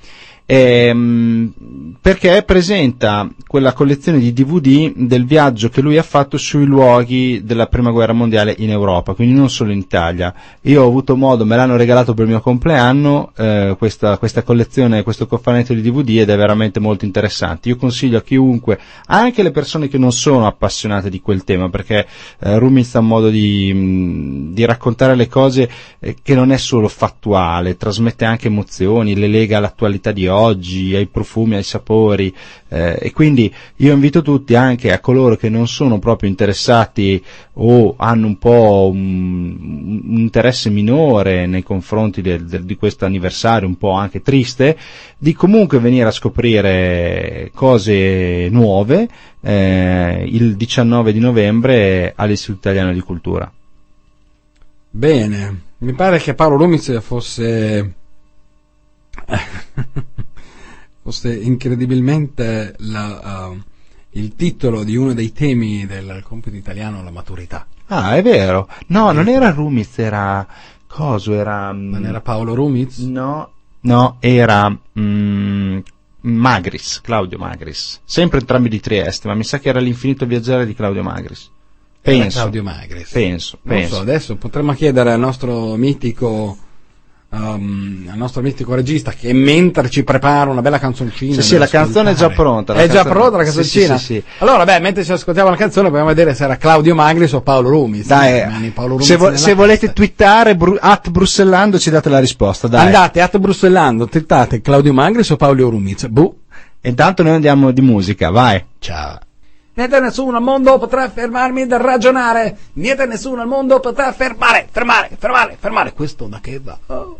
S4: Ehm, perché presenta quella collezione di DVD del viaggio che lui ha fatto sui luoghi della prima guerra mondiale in Europa, quindi non solo in Italia. Io ho avuto modo, me l'hanno regalato per il mio compleanno, eh, questa, questa collezione, questo cofanetto di DVD ed è veramente molto interessante. Io consiglio a chiunque, anche le persone che non sono appassionate di quel tema, perché eh, Rumiz ha modo di, mh, di raccontare le cose eh, che non è solo fattuale, trasmette anche emozioni, le lega all'attualità di oggi, ai profumi, ai sapori eh, e quindi io invito tutti anche a coloro che non sono proprio interessati o hanno un po' un, un interesse minore nei confronti del- del- di questo anniversario un po' anche triste, di comunque venire a scoprire cose nuove eh, il 19 di novembre all'Istituto Italiano di Cultura.
S3: Bene, mi pare che Paolo Rumiz fosse fosse incredibilmente la, uh, il titolo di uno dei temi del compito italiano la maturità.
S4: Ah, è vero. No, non era Rumiz, era coso, era mm,
S3: Non era Paolo Rumiz?
S4: No, no, era mm, Magris, Claudio Magris. Sempre entrambi di Trieste, ma mi sa che era l'infinito viaggiare di Claudio Magris.
S3: Era
S4: Penso.
S3: Claudio Magris.
S4: Penso,
S3: Non
S4: penso.
S3: so, adesso potremmo chiedere al nostro mitico um, al nostro mitico regista che mentre ci prepara una bella canzoncina
S4: Sì, sì,
S3: da
S4: la canzone è già pronta,
S3: È già
S4: canzone-
S3: pronta la canzoncina?
S4: sì, sì, sì.
S3: Allora, beh, mentre ci ascoltiamo la canzone dobbiamo vedere se era Claudio Magris o Paolo Rumiz.
S4: Dai,
S3: Rimani Paolo Rumiz
S4: se, vo- se volete twittare bru- at Brussellando ci date la risposta, dai.
S3: Andate a Brussellando, twittate Claudio Magris o Paolo Rumiz. Boh.
S4: Intanto noi andiamo di musica, vai.
S3: Ciao. Niente nessuno al mondo potrà fermarmi dal ragionare. Niente nessuno al mondo potrà fermare, fermare, fermare, fermare. Quest'onda che va. Oh.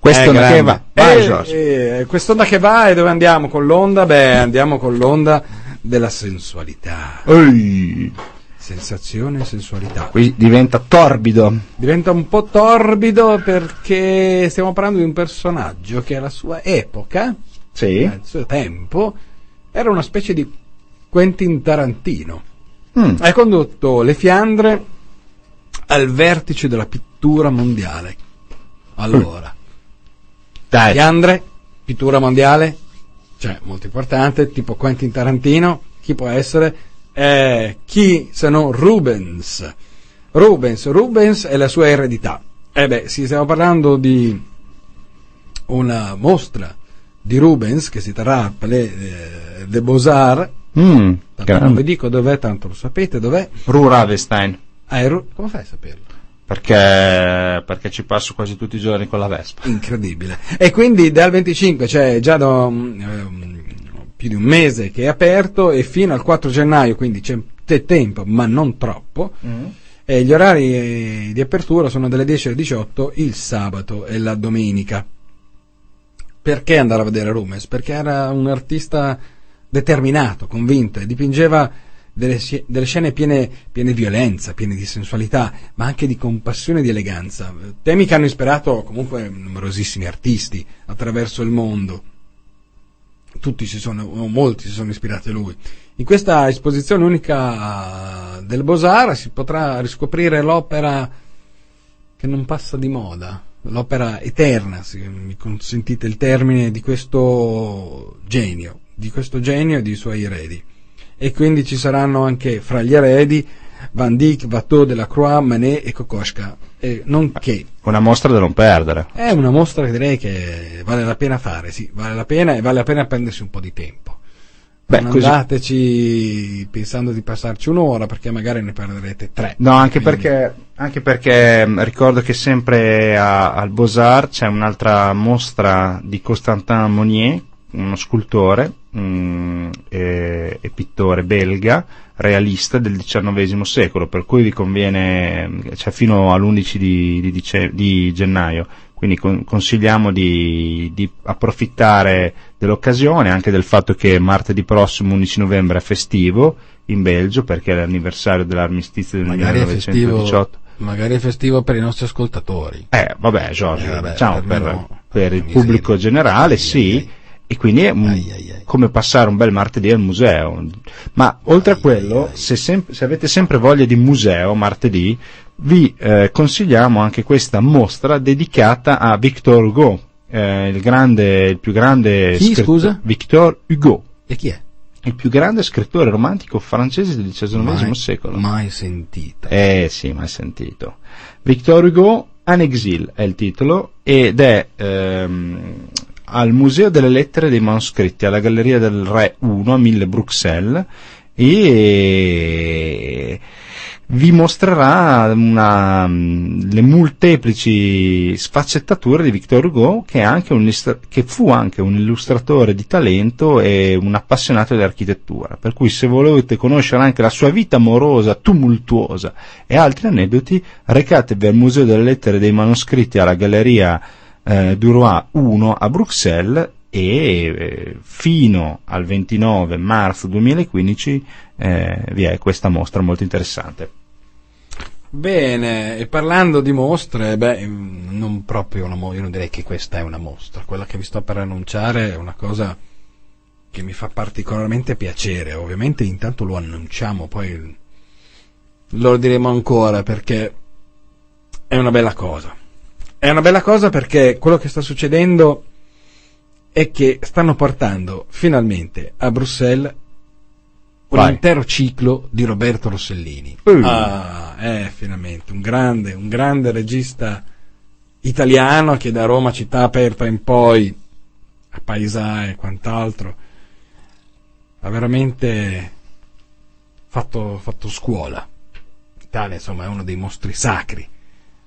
S4: Questo
S3: Eh,
S4: che va. Vai,
S3: Eh, eh, quest'onda che va e dove andiamo con l'onda? Beh, andiamo con l'onda della sensualità.
S4: Ehi,
S3: Sensazione e sensualità.
S4: Qui diventa torbido.
S3: Diventa un po' torbido perché stiamo parlando di un personaggio che alla sua epoca,
S4: Sì.
S3: al suo tempo, era una specie di Quentin Tarantino.
S4: Mm.
S3: Ha condotto le Fiandre al vertice della pittura mondiale. Allora,
S4: Dai.
S3: Fiandre, pittura mondiale, cioè molto importante, tipo Quentin Tarantino, chi può essere? Eh, chi se non Rubens. Rubens, Rubens e la sua eredità. Eh beh, sì, stiamo parlando di una mostra di Rubens che si terrà al Palais eh, des Beaux-Arts.
S4: Mm,
S3: non vi dico dov'è, tanto lo sapete dov'è.
S4: Ru Ravestein.
S3: Ah, Ru- come fai a saperlo?
S4: Perché, perché ci passo quasi tutti i giorni con la Vespa.
S3: incredibile. E quindi dal 25, cioè già da mm, ehm, più di un mese che è aperto e fino al 4 gennaio, quindi c'è tempo, ma non troppo. E gli orari eh, di apertura sono dalle 10 alle 18 il sabato e la domenica. Perché andare a vedere Rumes? Perché era un artista determinato, convinto e dipingeva delle, delle scene piene, piene di violenza, piene di sensualità, ma anche di compassione e di eleganza. Temi che hanno ispirato comunque numerosissimi artisti attraverso il mondo. Tutti si sono, o molti si sono ispirati a lui. In questa esposizione unica del Beaux-Arts si potrà riscoprire l'opera che non passa di moda, l'opera eterna, se mi consentite il termine, di questo genio, di questo genio e dei suoi eredi. E quindi ci saranno anche fra gli eredi Van Dyck, Watteau, Delacroix, Manet e Kokoschka. E nonché
S4: Una mostra da non perdere.
S3: è una mostra che direi che vale la pena fare, sì, vale la pena e vale la pena prendersi un po' di tempo.
S4: Beh,
S3: non andateci pensando di passarci un'ora perché magari ne perderete tre.
S4: No, anche
S3: Quindi-
S4: perché, anche perché mh, ricordo che sempre a- al Beaux-Arts c'è un'altra mostra di Constantin Monnier, uno scultore mh, e, e pittore belga, realista del XIX secolo, per cui vi conviene, cioè fino all'11 di, di dice- di gennaio, quindi con- consigliamo di, di approfittare dell'occasione, anche del fatto che martedì prossimo 11 novembre è festivo in Belgio perché è l'anniversario dell'armistizio del
S3: magari è, festivo,
S4: 1918.
S3: magari è festivo per i nostri ascoltatori.
S4: Eh, vabbè, Giorgio,
S3: Eh, vabbè,
S4: diciamo
S3: per
S4: per,
S3: no.
S4: per il pubblico generale, sì. E quindi è un-
S3: Ai, ai, ai.
S4: come passare un bel martedì al museo. Ma oltre a quello. Se, sem- se avete sempre voglia di museo martedì, vi eh, consigliamo anche questa mostra dedicata a Victor Hugo, eh, il, grande, il più grande
S3: Chi, scusa?
S4: Victor Hugo,
S3: E chi è?
S4: il più grande scrittore romantico francese del XIX
S3: Mai-
S4: secolo.
S3: Mai sentito.
S4: Eh sì, mai sentito. Victor Hugo en exil è il titolo ed è ehm, al Museo delle Lettere dei Manoscritti alla Galleria del Re 1 a 1000 Bruxelles e vi mostrerà una, le molteplici sfaccettature di Victor Hugo che, un che fu anche un illustratore di talento e un appassionato di architettura. Per cui se volete conoscere anche la sua vita amorosa tumultuosa e altri aneddoti recatevi al Museo delle Lettere dei Manoscritti alla Galleria eh, Duroy 1 a Bruxelles e eh, fino al 29 marzo 2015 eh, vi è questa mostra molto interessante.
S3: Bene, e parlando di mostre, beh, non proprio una mostra, io non direi che questa è una mostra, quella che vi sto per annunciare è una cosa che mi fa particolarmente piacere, ovviamente intanto lo annunciamo, poi lo diremo ancora perché è una bella cosa. È una bella cosa perché quello che sta succedendo è che stanno portando finalmente a Bruxelles un
S4: Vai.
S3: intero ciclo di Roberto Rossellini.
S4: Uh.
S3: Ah, eh, finalmente, un grande, un grande regista italiano che da Roma città aperta in poi, a Paesà e quant'altro, ha veramente fatto, fatto scuola. L'Italia, insomma, è uno dei mostri sacri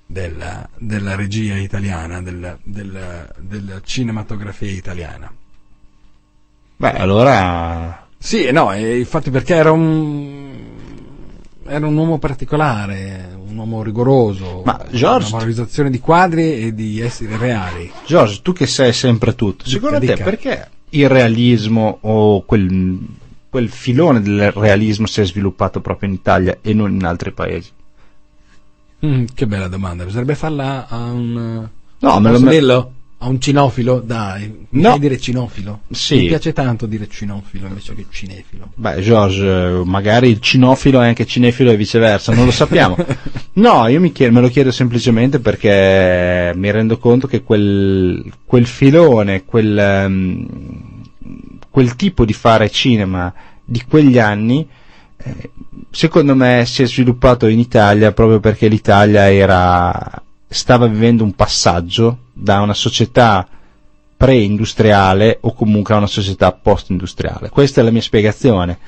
S3: della, della regia italiana, della, della, della cinematografia italiana.
S4: Beh, allora
S3: Sì, no, e infatti perché era un era un uomo particolare, un uomo rigoroso,
S4: Ma, George-
S3: una valorizzazione di quadri e di esseri reali.
S4: Giorgio, tu che sai sempre tutto,
S3: Dica,
S4: secondo te
S3: dica.
S4: perché il realismo o quel, quel filone del realismo si è sviluppato proprio in Italia e non in altri paesi?
S3: Mm, che bella domanda, bisognerebbe farla a un
S4: No, me lo
S3: dirlo? A un cinofilo, dai, mi
S4: No.
S3: dire cinofilo?
S4: Sì.
S3: Mi piace tanto dire cinofilo invece che cinefilo.
S4: Beh, George, magari il cinofilo è anche cinefilo e viceversa, non lo sappiamo. no, io mi chiedo, me lo chiedo semplicemente perché mi rendo conto che quel, quel filone, quel, ehm, quel tipo di fare cinema di quegli anni, secondo me si è sviluppato in Italia proprio perché l'Italia era, stava vivendo un passaggio da una società pre-industriale o comunque a una società post-industriale. Questa è la mia spiegazione.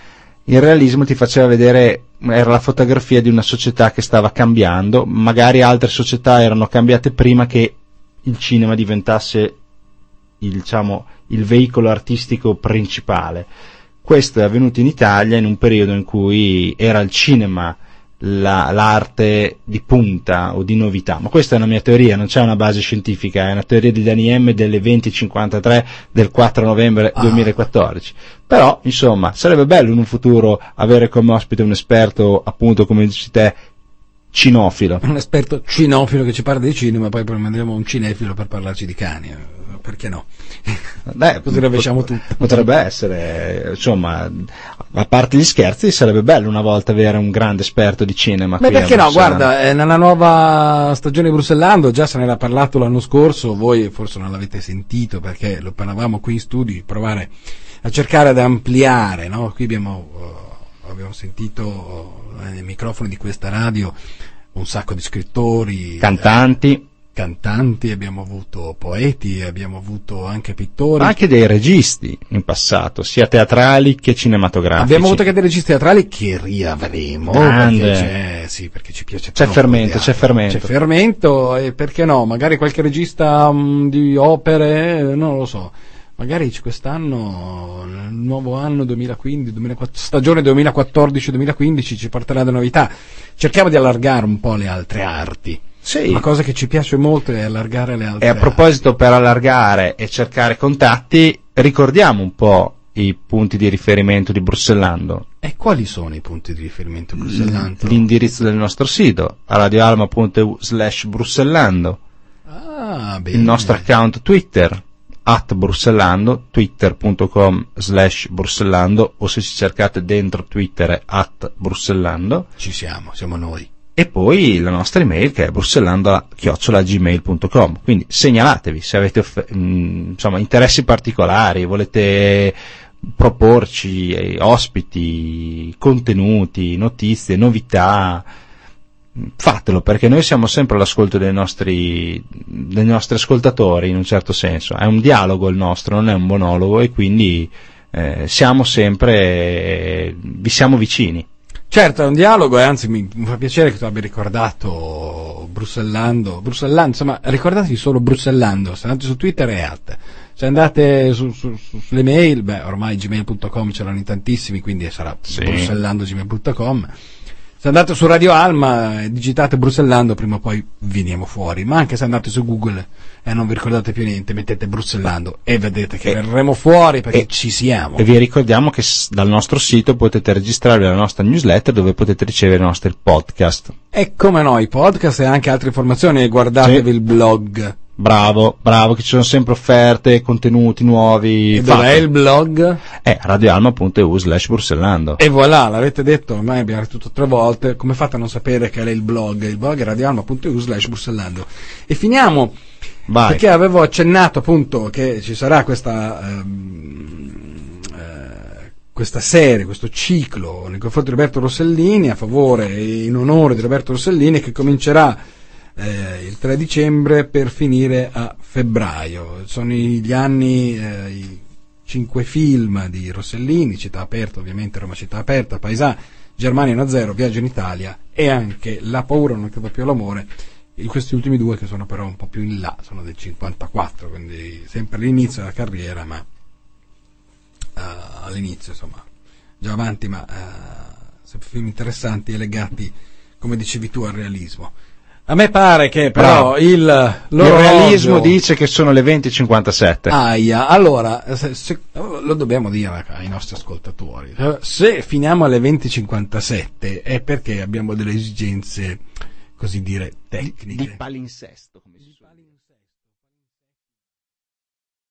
S4: Il realismo ti faceva vedere, era la fotografia di una società che stava cambiando, magari altre società erano cambiate prima che il cinema diventasse il, diciamo, il veicolo artistico principale. Questo è avvenuto in Italia in un periodo in cui era il cinema la- l'arte di punta o di novità, ma questa è una mia teoria, non c'è una base scientifica, è una teoria di Dani M delle 20.53 del 4 novembre
S3: Ah.
S4: 2014. Però, insomma, sarebbe bello in un futuro avere come ospite un esperto, appunto, come dici te, cinofilo.
S3: Un esperto cinofilo che ci parla di cinema, poi prenderemo un cinefilo per parlarci di cani. Eh, Perché no?
S4: Beh,
S3: tutto.
S4: Potrebbe essere, insomma, a parte gli scherzi, sarebbe bello una volta avere un grande esperto di cinema.
S3: Beh, perché no? Guarda, eh, nella nuova stagione Bruxellando, già se ne era parlato l'anno scorso, voi forse non l'avete sentito perché lo parlavamo qui in studio, di provare a cercare di ampliare, no? Qui abbiamo, uh, abbiamo sentito uh, nei microfoni di questa radio un sacco di scrittori,
S4: Cantanti,
S3: cantanti, abbiamo avuto poeti, abbiamo avuto anche pittori.
S4: anche dei registi in passato, sia teatrali che cinematografici.
S3: Abbiamo avuto anche dei registi teatrali che riavremo.
S4: Grande.
S3: Perché c'è, sì, perché ci piace
S4: C'è fermento, c'è fermento.
S3: C'è fermento e perché no? Magari qualche regista mh, di opere, non lo so. Magari quest'anno, nel nuovo anno 2015, 2004, stagione 2014-2015 ci porterà delle novità. Cerchiamo di allargare un po' le altre arti.
S4: Sì.
S3: Una cosa che ci piace molto è allargare le altre
S4: E a proposito, per allargare e cercare contatti, ricordiamo un po' i punti di riferimento di Brussellando.
S3: arti. E quali sono i punti di riferimento Bruxellanto?
S4: L'indirizzo del nostro sito, radioalma.eu slash brussellando.
S3: Ah, bene.
S4: Il nostro account Twitter, at brussellando, twitter.com slash brussellando, o se ci cercate dentro Twitter at brussellando.
S3: Ci siamo, siamo noi.
S4: E poi la nostra email che è brussellando.gmail.com Quindi segnalatevi se avete off- mh, insomma, interessi particolari, volete proporci eh, ospiti, contenuti, notizie, novità, fatelo perché noi siamo sempre all'ascolto dei nostri, dei nostri ascoltatori in un certo senso. È un dialogo il nostro, non è un monologo e quindi eh, siamo sempre, eh, vi siamo vicini.
S3: Certo, è un dialogo e anzi mi, mi fa piacere che tu abbia ricordato Brussellando. Brussellando, insomma, ricordatevi solo Brussellando. Se andate su Twitter è at. Se andate su, su- su- sulle mail, beh, ormai gmail.com ce l'hanno in tantissimi, quindi sarà
S4: Sì.
S3: brussellando.gmail.com. Se andate su Radio Alma e digitate Brussellando, prima o poi veniamo fuori. Ma anche se andate su Google e non vi ricordate più niente, mettete Brussellando e vedete che
S4: E-
S3: verremo fuori perché
S4: e-
S3: ci siamo.
S4: E vi ricordiamo che dal nostro sito potete registrarvi alla nostra newsletter dove potete ricevere i nostri podcast.
S3: E come no, i podcast e anche altre informazioni, guardatevi
S4: Sì.
S3: il blog.
S4: Bravo, bravo, che ci sono sempre offerte, contenuti nuovi.
S3: E dov'è il blog?
S4: È radioalma.eu slash brussellando.
S3: E voilà, l'avete detto, ormai abbiamo detto tre volte, come fate a non sapere che è il blog? Il blog è radioalma.eu slash brussellando. E finiamo,
S4: Vai.
S3: perché avevo accennato appunto che ci sarà questa, ehm, eh, questa serie, questo ciclo nei confronti di Roberto Rossellini, a favore e in onore di Roberto Rossellini, che comincerà eh, il 3 dicembre per finire a febbraio. Sono gli anni, eh, i cinque film di Rossellini, Città Aperta, ovviamente Roma Città Aperta, Paesà, Germania 1-0, Viaggio in Italia e anche La paura non credo più all'amore. Questi ultimi due che sono però un po' più in là, sono del 54, quindi sempre all'inizio della carriera, ma eh, all'inizio insomma, già avanti, ma eh, sempre film interessanti e legati, come dicevi tu, al realismo. A me pare che però
S4: Bravo.
S3: il,
S4: Il realismo dice che sono le 20.57.
S3: Aia, allora, se- se- lo dobbiamo dire ai nostri ascoltatori. Eh, Se finiamo alle 20.57 è perché abbiamo delle esigenze, così dire, tecniche.
S4: palinsesto,